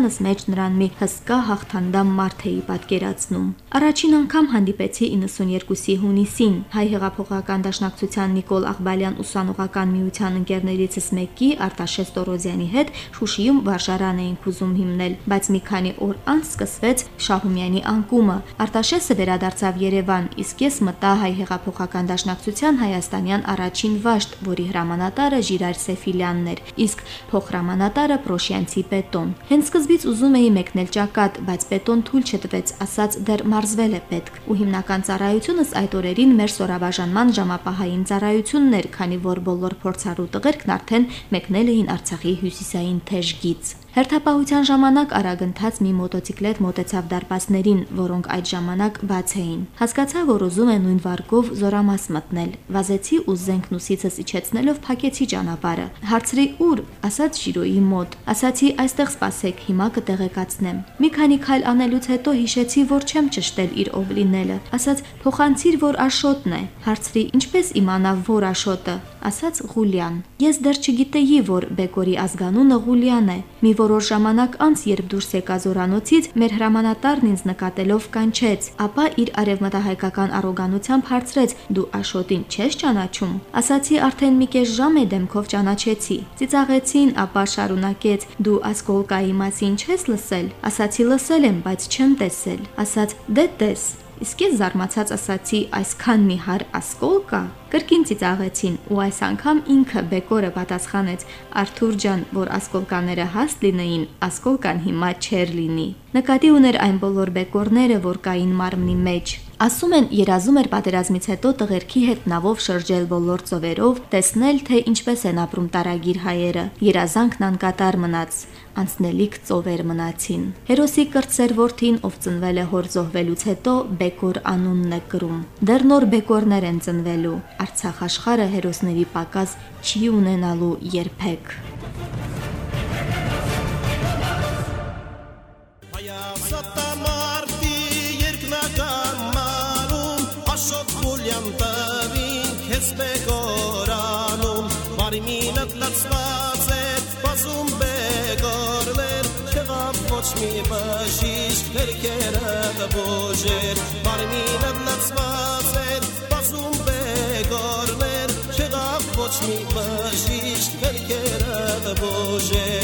երևակայությանս մեջ նրան մի հսկա հաղթանդամ մարդ էի պատկերացնում։ Առաջին անգամ հանդիպեցի 92-ի հունիսին հայ հեղափոխական դաշնակցության Նիկոլ Աղբալյան ուսանողական միության ընկերներիցս մեկի Արտաշես Տորոզյանի հետ Շուշիում վարժարան էինք ուզում հիմնել, բայց մի քանի օր անց սկսվեց Շահումյանի անկումը։ Արտաշեսը վերադարձավ Երևան, իսկ ես մտա հայ հեղափոխական դաշնակցության հայաստանյան առաջին վաշտ, որի հրամանատարը Ժիրայր Սեֆիլյանն էր, իսկ փոխհրամանատարը Պրոշյանցի Պետոն։ Հենց սկզբից ուզում էի մեկնել ճակատ, բայց Պետոն թույլ չտվեց, ասաց դեռ մարզվել է պետք։ Ու հիմնական ծառայությունս այդ օրերին մեր սորավաժանման ժամապահային ծառայությունն էր, քանի որ բոլոր փորձառու տղերքն արդեն մեկնել էին Արցախի հյուսիսային թեժգից։ Հերթապահության ժամանակ արագընթաց մի մոտոցիկլետ մոտեցավ դարպասներին, որոնք այդ ժամանակ բաց էին։ Հասկացա, որ ուզում է նույն վարկով զորամաս մտնել։ Վազեցի ու զենքն ուսիցս իջեցնելով փակեցի ճանապարհը։ Հարցրի ուր, ասաց Շիրոյի մոտ։ Ասացի այստեղ սպասեք, հիմա կտեղեկացնեմ։ Մի քանի քայլ անելուց հետո հիշեցի, որ չեմ ճշտել իր ով լինելը։ Ասաց փոխանցիր, որ Աշոտն է։ Հարցրի ինչպես իմանա, որ Աշոտը։ Ասաց Ղուլյան։ Ես դեռ չգիտեի, որ Բեկորի ազգանունը Ղուլյան է։ Մի որոշ ժամանակ անց, երբ դուրս եկա զորանոցից, մեր հրամանատարն ինձ նկատելով կանչեց, ապա իր արևմտահայկական առոգանությամբ հարցրեց. «Դու Աշոտին չես ճանաչում»։ Ասացի արդեն մի կես ժամ է դեմքով ճանաչեցի։ Ծիծաղեցին, ապա շարունակեց. «Դու Ասկոլկայի մասին չես լսել»։ Ասացի լսել եմ, բայց չեմ տեսել։ Ասաց. «Դե տես»։ Իսկ ես զարմացած ասացի. «Այսքան մի հար Ասկոլկա»։ Կրկին ծիծաղեցին ու այս անգամ ինքը Բեկորը պատասխանեց. Արթուր ջան, որ ասկոլկաները հաստ լինեին, ասկոլկան հիմա չեր լինի։ Նկատի ուներ այն բոլոր բեկորները, որ կային մարմնի մեջ։ Ասում են, երազում էր պատերազմից հետո տղերքի հետ նավով շրջել բոլոր ծովերով, տեսնել, թե ինչպես են ապրում տարագիր հայերը։ Երազանքն անկատար մնաց անցնելիք ծովեր մնացին։ Հերոսի կրծեր որդին, ով ծնվել է հոր զոհվելուց հետո, Բեկոր անունն է կրում։ Դեռ նոր Բեկորներ են ծնվելու։ Արցախ աշխարհը հերոսների պակաս չի ունենալու երբեք։ Հայասատամարտի երկնական մարում Աշոտ խուլյան տվին քեզ բեկորանում Բարի մինըտ ոչ մի բժիշկ ներքերը բոժեր Բարի մինըտ լծված էր բազում բեկորներ Չեղավ ոչ մի բժիշկ ներքերը բոժեր